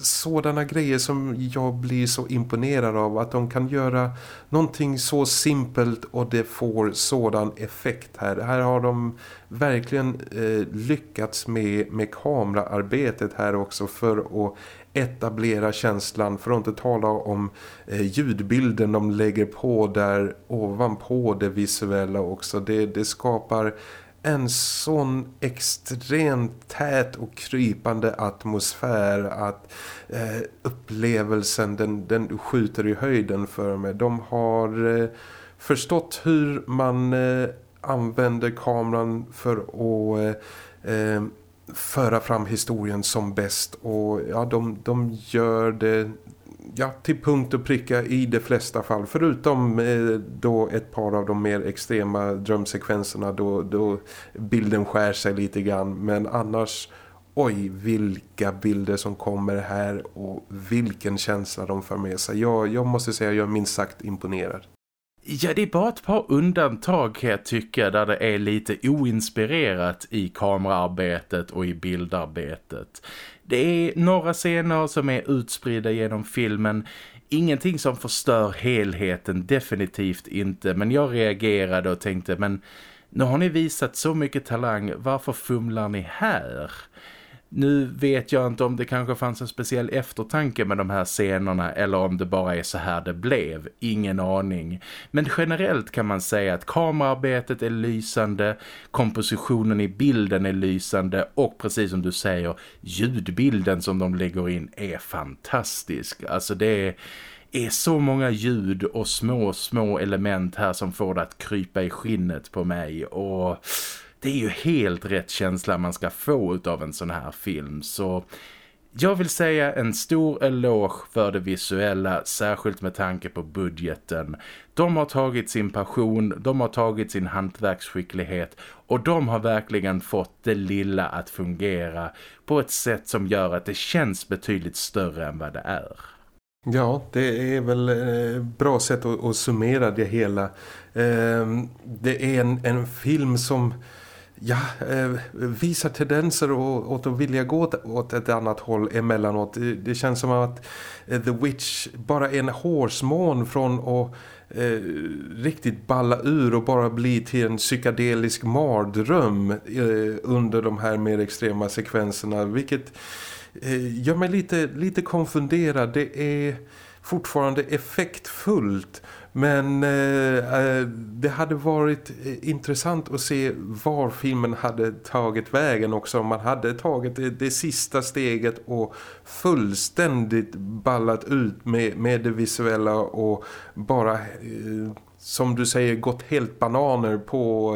sådana grejer som jag blir så imponerad av att de kan göra någonting så simpelt och det får sådan effekt här. Här har de verkligen eh, lyckats med, med kameraarbetet här också för att etablera känslan för att inte tala om eh, ljudbilden de lägger på där ovanpå det visuella också. Det, det skapar en sån extremt tät och krypande atmosfär att eh, upplevelsen den, den skjuter i höjden för mig. De har eh, förstått hur man eh, använder kameran för att eh, eh föra fram historien som bäst och ja, de, de gör det ja, till punkt och pricka i de flesta fall. Förutom eh, då ett par av de mer extrema drömsekvenserna då, då bilden skär sig lite grann. Men annars, oj vilka bilder som kommer här och vilken känsla de för med sig. Jag, jag måste säga att jag är minst sagt imponerad. Ja, det är bara ett par undantag kan jag tycka där det är lite oinspirerat i kameraarbetet och i bildarbetet. Det är några scener som är utspridda genom filmen. Ingenting som förstör helheten, definitivt inte. Men jag reagerade och tänkte, men nu har ni visat så mycket talang, varför fumlar ni här? Nu vet jag inte om det kanske fanns en speciell eftertanke med de här scenerna eller om det bara är så här det blev. Ingen aning. Men generellt kan man säga att kamerarbetet är lysande, kompositionen i bilden är lysande och precis som du säger, ljudbilden som de lägger in är fantastisk. Alltså det är är så många ljud och små, små element här som får det att krypa i skinnet på mig och det är ju helt rätt känsla man ska få av en sån här film så jag vill säga en stor eloge för det visuella, särskilt med tanke på budgeten. De har tagit sin passion, de har tagit sin hantverksskicklighet och de har verkligen fått det lilla att fungera på ett sätt som gör att det känns betydligt större än vad det är. Ja, det är väl ett bra sätt att, att summera det hela. Ehm, det är en, en film som ja, eh, visar tendenser åt att vilja gå åt ett annat håll emellanåt. Det känns som att eh, The Witch bara är en hårsmån från att eh, riktigt balla ur och bara bli till en psykedelisk mardröm eh, under de här mer extrema sekvenserna. Vilket eh, gör mig lite, lite konfunderad. Det är fortfarande effektfullt men eh, eh, det hade varit eh, intressant att se var filmen hade tagit vägen också. Om man hade tagit det, det sista steget och fullständigt ballat ut med, med det visuella och bara... Eh, som du säger, gått helt bananer på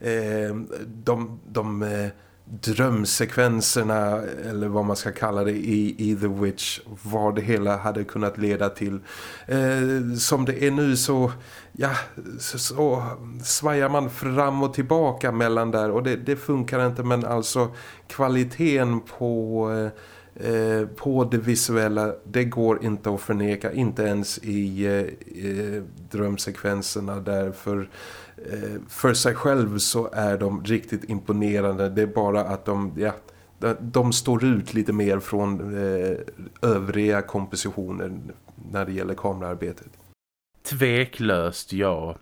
eh, eh de, de eh, drömsekvenserna eller vad man ska kalla det i, i The Witch. Vad det hela hade kunnat leda till. Eh, som det är nu så ja, så, så svajar man fram och tillbaka mellan där. Och det, det funkar inte men alltså kvaliteten på eh, på det visuella det går inte att förneka. Inte ens i eh, eh drömsekvenserna därför för Eh, för sig själv så är de riktigt imponerande. Det är bara att de, ja, de står ut lite mer från eh, övriga kompositioner när det gäller kameraarbetet. Tveklöst, ja.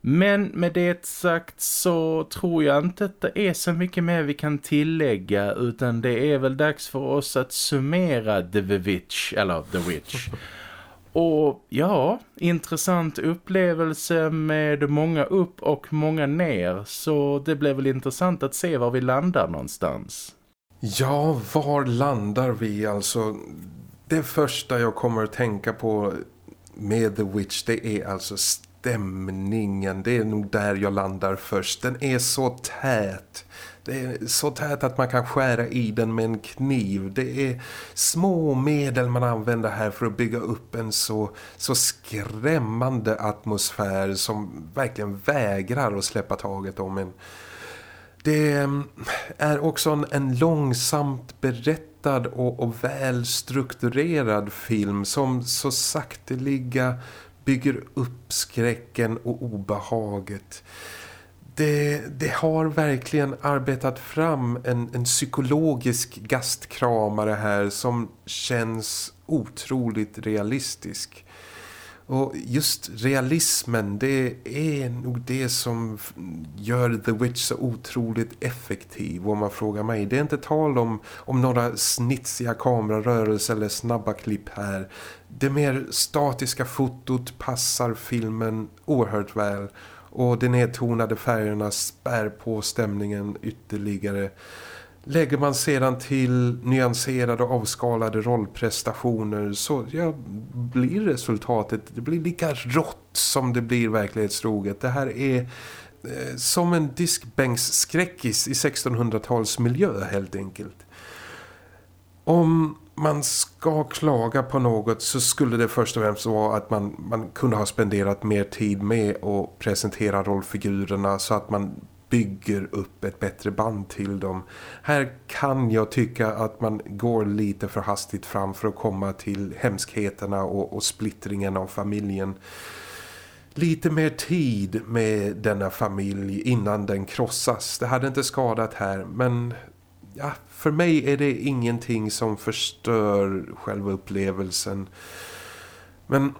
Men med det sagt så tror jag inte att det är så mycket mer vi kan tillägga utan det är väl dags för oss att summera The Witch, eller The Witch. Och ja, intressant upplevelse med många upp och många ner. Så det blev väl intressant att se var vi landar någonstans. Ja, var landar vi alltså? Det första jag kommer att tänka på med The Witch det är alltså stämningen. Det är nog där jag landar först. Den är så tät. Det är så tät att man kan skära i den med en kniv. Det är små medel man använder här för att bygga upp en så, så skrämmande atmosfär som verkligen vägrar att släppa taget om en. Det mm, är också en, en långsamt berättad och, och välstrukturerad film som så sakteliga bygger upp skräcken och obehaget det, det, har verkligen arbetat fram en, en psykologisk gastkramare här som känns otroligt realistisk. Och just realismen, det är nog det som gör The Witch så otroligt effektiv om man frågar mig. Det är inte tal om, om några snitsiga kamerarörelser eller snabba klipp här. Det mer statiska fotot passar filmen oerhört väl och de nedtonade färgerna spär på stämningen ytterligare. Lägger man sedan till nyanserade och avskalade rollprestationer så ja, blir resultatet det blir lika rått som det blir verklighetstroget. Det här är eh, som en diskbänksskräckis i 1600-talsmiljö helt enkelt. Om man ska klaga på något så skulle det först och främst vara att man, man kunde ha spenderat mer tid med att presentera rollfigurerna så att man bygger upp ett bättre band till dem. Här kan jag tycka att man går lite för hastigt fram för att komma till hemskheterna och, och splittringen av familjen. lite mer tid med denna familj innan den krossas. Det hade inte skadat här men ja, för mig är det ingenting som förstör själva upplevelsen. Men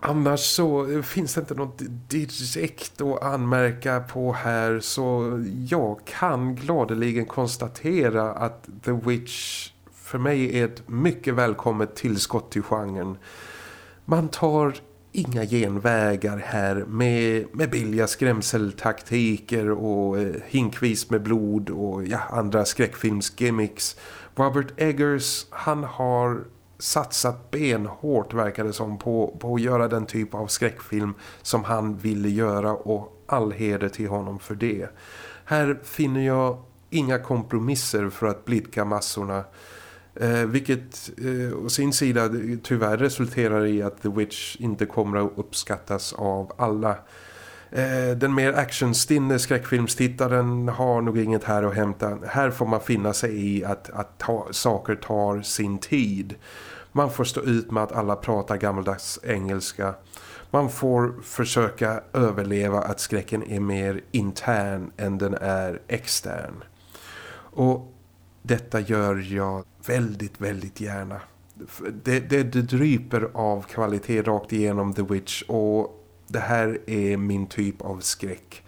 annars så eh, finns det inte något direkt att anmärka på här så jag kan gladeligen konstatera att The Witch för mig är ett mycket välkommet tillskott till genren. Man tar inga genvägar här med, med billiga skrämseltaktiker och eh, hinkvis med blod och ja, andra skräckfilmsgimmicks. Robert Eggers, han har satsat benhårt verkar det som på, på att göra den typ av skräckfilm som han ville göra och all heder till honom för det. Här finner jag inga kompromisser för att blidka massorna Eh, vilket eh, å sin sida tyvärr resulterar i att The Witch inte kommer att uppskattas av alla. Eh, den mer actionstinne skräckfilmstittaren har nog inget här att hämta. Här får man finna sig i att, att ta, saker tar sin tid. Man får stå ut med att alla pratar gammaldags engelska. Man får försöka överleva att skräcken är mer intern än den är extern. Och detta gör jag väldigt, väldigt gärna. Det, det, det dryper av kvalitet rakt igenom The Witch och det här är min typ av skräck.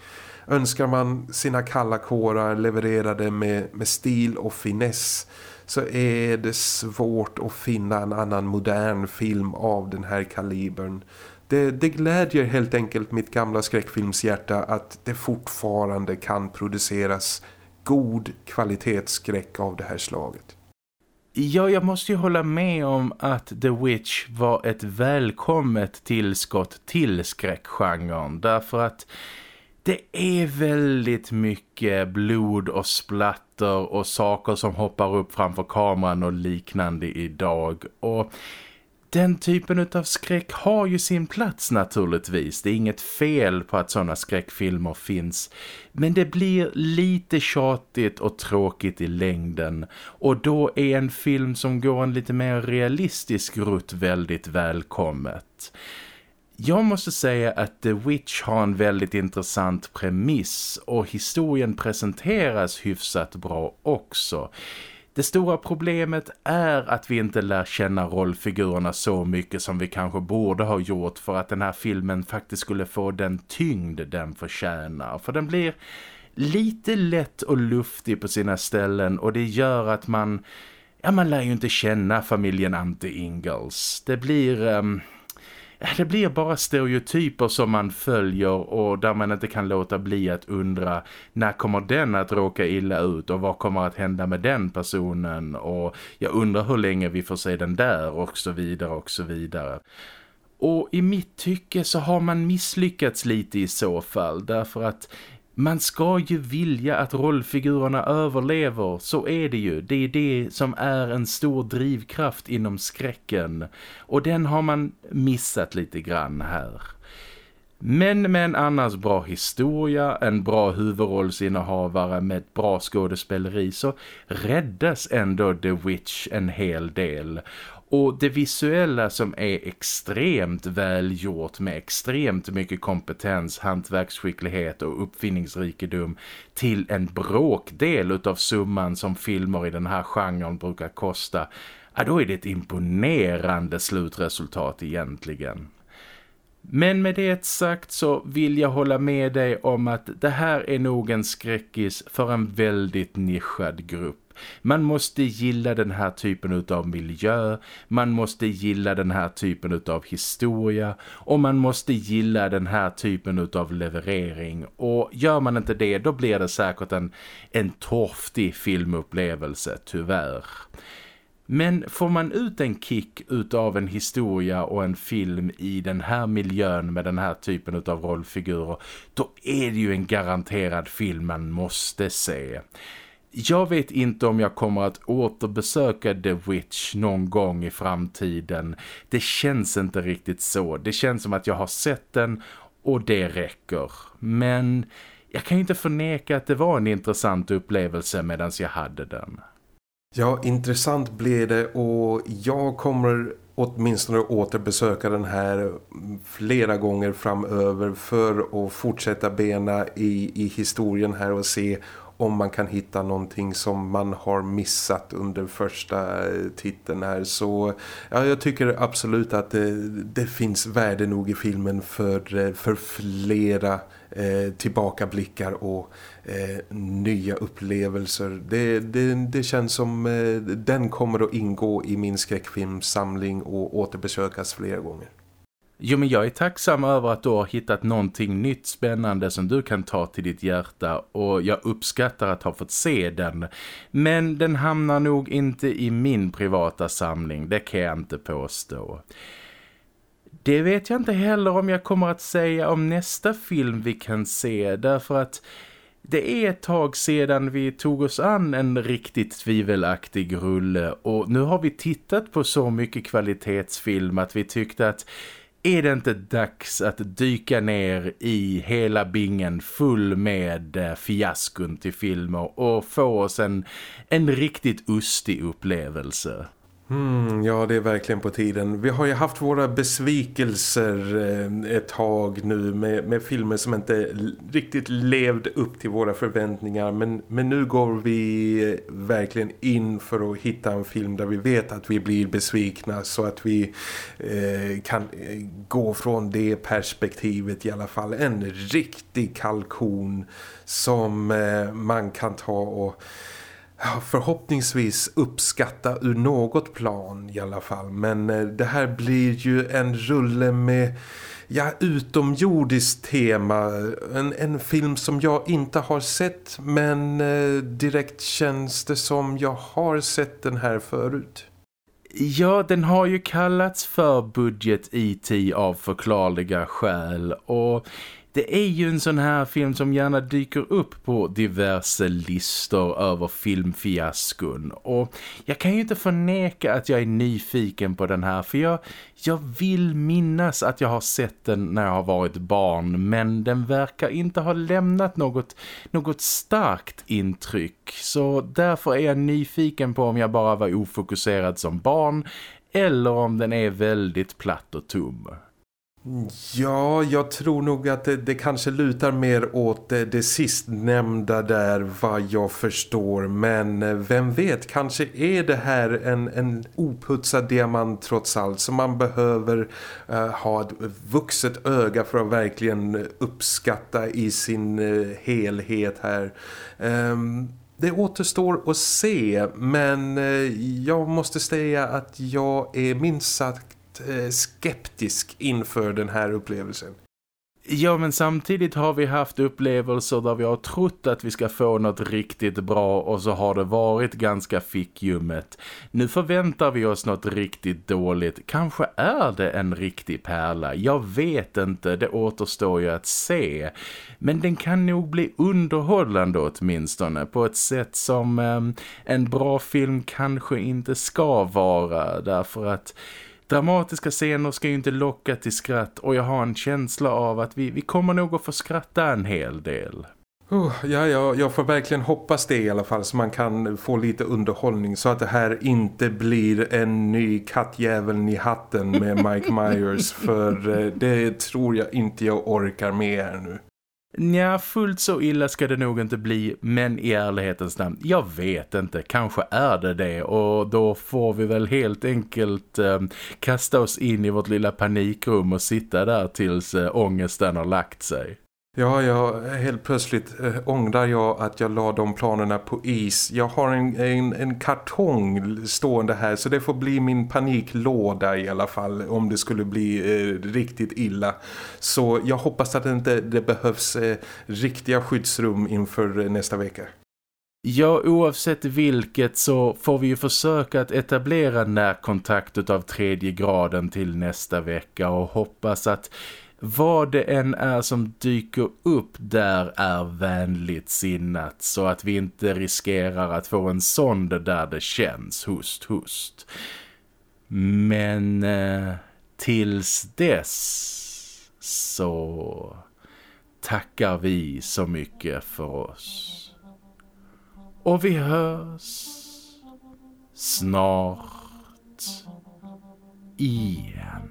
Önskar man sina kalla kårar levererade med, med stil och finess så är det svårt att finna en annan modern film av den här kalibern. Det, det glädjer helt enkelt mitt gamla skräckfilmshjärta att det fortfarande kan produceras god kvalitetsskräck av det här slaget. Ja, jag måste ju hålla med om att The Witch var ett välkommet tillskott till skräckgenren. Därför att det är väldigt mycket blod och splatter och saker som hoppar upp framför kameran och liknande idag. Och den typen av skräck har ju sin plats naturligtvis. Det är inget fel på att sådana skräckfilmer finns. Men det blir lite tjatigt och tråkigt i längden. Och då är en film som går en lite mer realistisk rutt väldigt välkommet. Jag måste säga att The Witch har en väldigt intressant premiss och historien presenteras hyfsat bra också. Det stora problemet är att vi inte lär känna rollfigurerna så mycket som vi kanske borde ha gjort för att den här filmen faktiskt skulle få den tyngd den förtjänar. För den blir lite lätt och luftig på sina ställen och det gör att man... Ja, man lär ju inte känna familjen Ante Ingalls. Det blir... Um, det blir bara stereotyper som man följer och där man inte kan låta bli att undra när kommer den att råka illa ut och vad kommer att hända med den personen och jag undrar hur länge vi får se den där och så vidare och så vidare. Och i mitt tycke så har man misslyckats lite i så fall därför att man ska ju vilja att rollfigurerna överlever, så är det ju. Det är det som är en stor drivkraft inom skräcken. Och den har man missat lite grann här. Men med en annars bra historia, en bra huvudrollsinnehavare med ett bra skådespeleri så räddas ändå The Witch en hel del. Och det visuella som är extremt välgjort med extremt mycket kompetens, hantverksskicklighet och uppfinningsrikedom till en bråkdel utav summan som filmer i den här genren brukar kosta, ja, då är det ett imponerande slutresultat egentligen. Men med det sagt så vill jag hålla med dig om att det här är nog en skräckis för en väldigt nischad grupp. Man måste gilla den här typen av miljö, man måste gilla den här typen av historia och man måste gilla den här typen av leverering. Och gör man inte det, då blir det säkert en, en torftig filmupplevelse, tyvärr. Men får man ut en kick utav en historia och en film i den här miljön med den här typen av rollfigurer, då är det ju en garanterad film man måste se. Jag vet inte om jag kommer att återbesöka The Witch någon gång i framtiden. Det känns inte riktigt så. Det känns som att jag har sett den och det räcker. Men jag kan ju inte förneka att det var en intressant upplevelse medan jag hade den. Ja, intressant blev det och jag kommer åtminstone återbesöka den här flera gånger framöver för att fortsätta bena i, i historien här och se om man kan hitta någonting som man har missat under första eh, titeln här. Så ja, jag tycker absolut att det, det finns värde nog i filmen för, eh, för flera eh, tillbakablickar och eh, nya upplevelser. Det, det, det känns som eh, den kommer att ingå i min skräckfilmsamling och återbesökas flera gånger. Jo men jag är tacksam över att du har hittat någonting nytt spännande som du kan ta till ditt hjärta och jag uppskattar att ha fått se den. Men den hamnar nog inte i min privata samling, det kan jag inte påstå. Det vet jag inte heller om jag kommer att säga om nästa film vi kan se därför att det är ett tag sedan vi tog oss an en riktigt tvivelaktig rulle och nu har vi tittat på så mycket kvalitetsfilm att vi tyckte att är det inte dags att dyka ner i hela bingen full med eh, fiaskon till filmer och få oss en, en riktigt ustig upplevelse? Mm, ja, det är verkligen på tiden. Vi har ju haft våra besvikelser eh, ett tag nu med, med filmer som inte riktigt levde upp till våra förväntningar. Men, men nu går vi eh, verkligen in för att hitta en film där vi vet att vi blir besvikna så att vi eh, kan eh, gå från det perspektivet i alla fall. En riktig kalkon som eh, man kan ta och förhoppningsvis uppskatta ur något plan i alla fall. Men eh, det här blir ju en rulle med ja, utomjordiskt tema. En, en film som jag inte har sett men eh, direkt känns det som jag har sett den här förut. Ja, den har ju kallats för budget IT av förklarliga skäl och det är ju en sån här film som gärna dyker upp på diverse listor över filmfiaskon. Och jag kan ju inte förneka att jag är nyfiken på den här för jag, jag vill minnas att jag har sett den när jag har varit barn men den verkar inte ha lämnat något, något starkt intryck. Så därför är jag nyfiken på om jag bara var ofokuserad som barn eller om den är väldigt platt och tom. Ja, jag tror nog att det, det kanske lutar mer åt det, det sistnämnda där vad jag förstår. Men eh, vem vet, kanske är det här en, en oputsad diamant trots allt. Så man behöver uh, ha ett vuxet öga för att verkligen eh, uppskatta i sin uh, helhet här. Um, det återstår att se men jag måste säga att jag är minst sagt Eh, skeptisk inför den här upplevelsen. Ja men samtidigt har vi haft upplevelser där vi har trott att vi ska få något riktigt bra och så har det varit ganska fickjummet. Nu förväntar vi oss något riktigt dåligt. Kanske är det en riktig pärla. Jag vet inte, det återstår ju att se. Men den kan nog bli underhållande åtminstone på ett sätt som eh, en bra film kanske inte ska vara. Därför att Dramatiska scener ska ju inte locka till skratt och jag har en känsla av att vi, vi kommer nog att få skratta en hel del. Oh, ja, ja, jag får verkligen hoppas det i alla fall så man kan få lite underhållning så att det här inte blir en ny kattjäveln i hatten med Mike Myers för eh, det tror jag inte jag orkar med här nu. Nja, fullt så illa ska det nog inte bli, men i ärlighetens namn, jag vet inte, kanske är det det och då får vi väl helt enkelt eh, kasta oss in i vårt lilla panikrum och sitta där tills eh, ångesten har lagt sig. Ja, jag, helt plötsligt äh, ångrar jag att jag la de planerna på is. Jag har en, en, en, kartong stående här så det får bli min paniklåda i alla fall om det skulle bli äh, riktigt illa. Så jag hoppas att det inte det behövs äh, riktiga skyddsrum inför nästa vecka. Ja, oavsett vilket så får vi ju försöka att etablera närkontakt av tredje graden till nästa vecka och hoppas att vad det än är som dyker upp där är vänligt sinnat så att vi inte riskerar att få en sond där det känns hust hust. Men eh, tills dess så tackar vi så mycket för oss. Och vi hörs snart igen.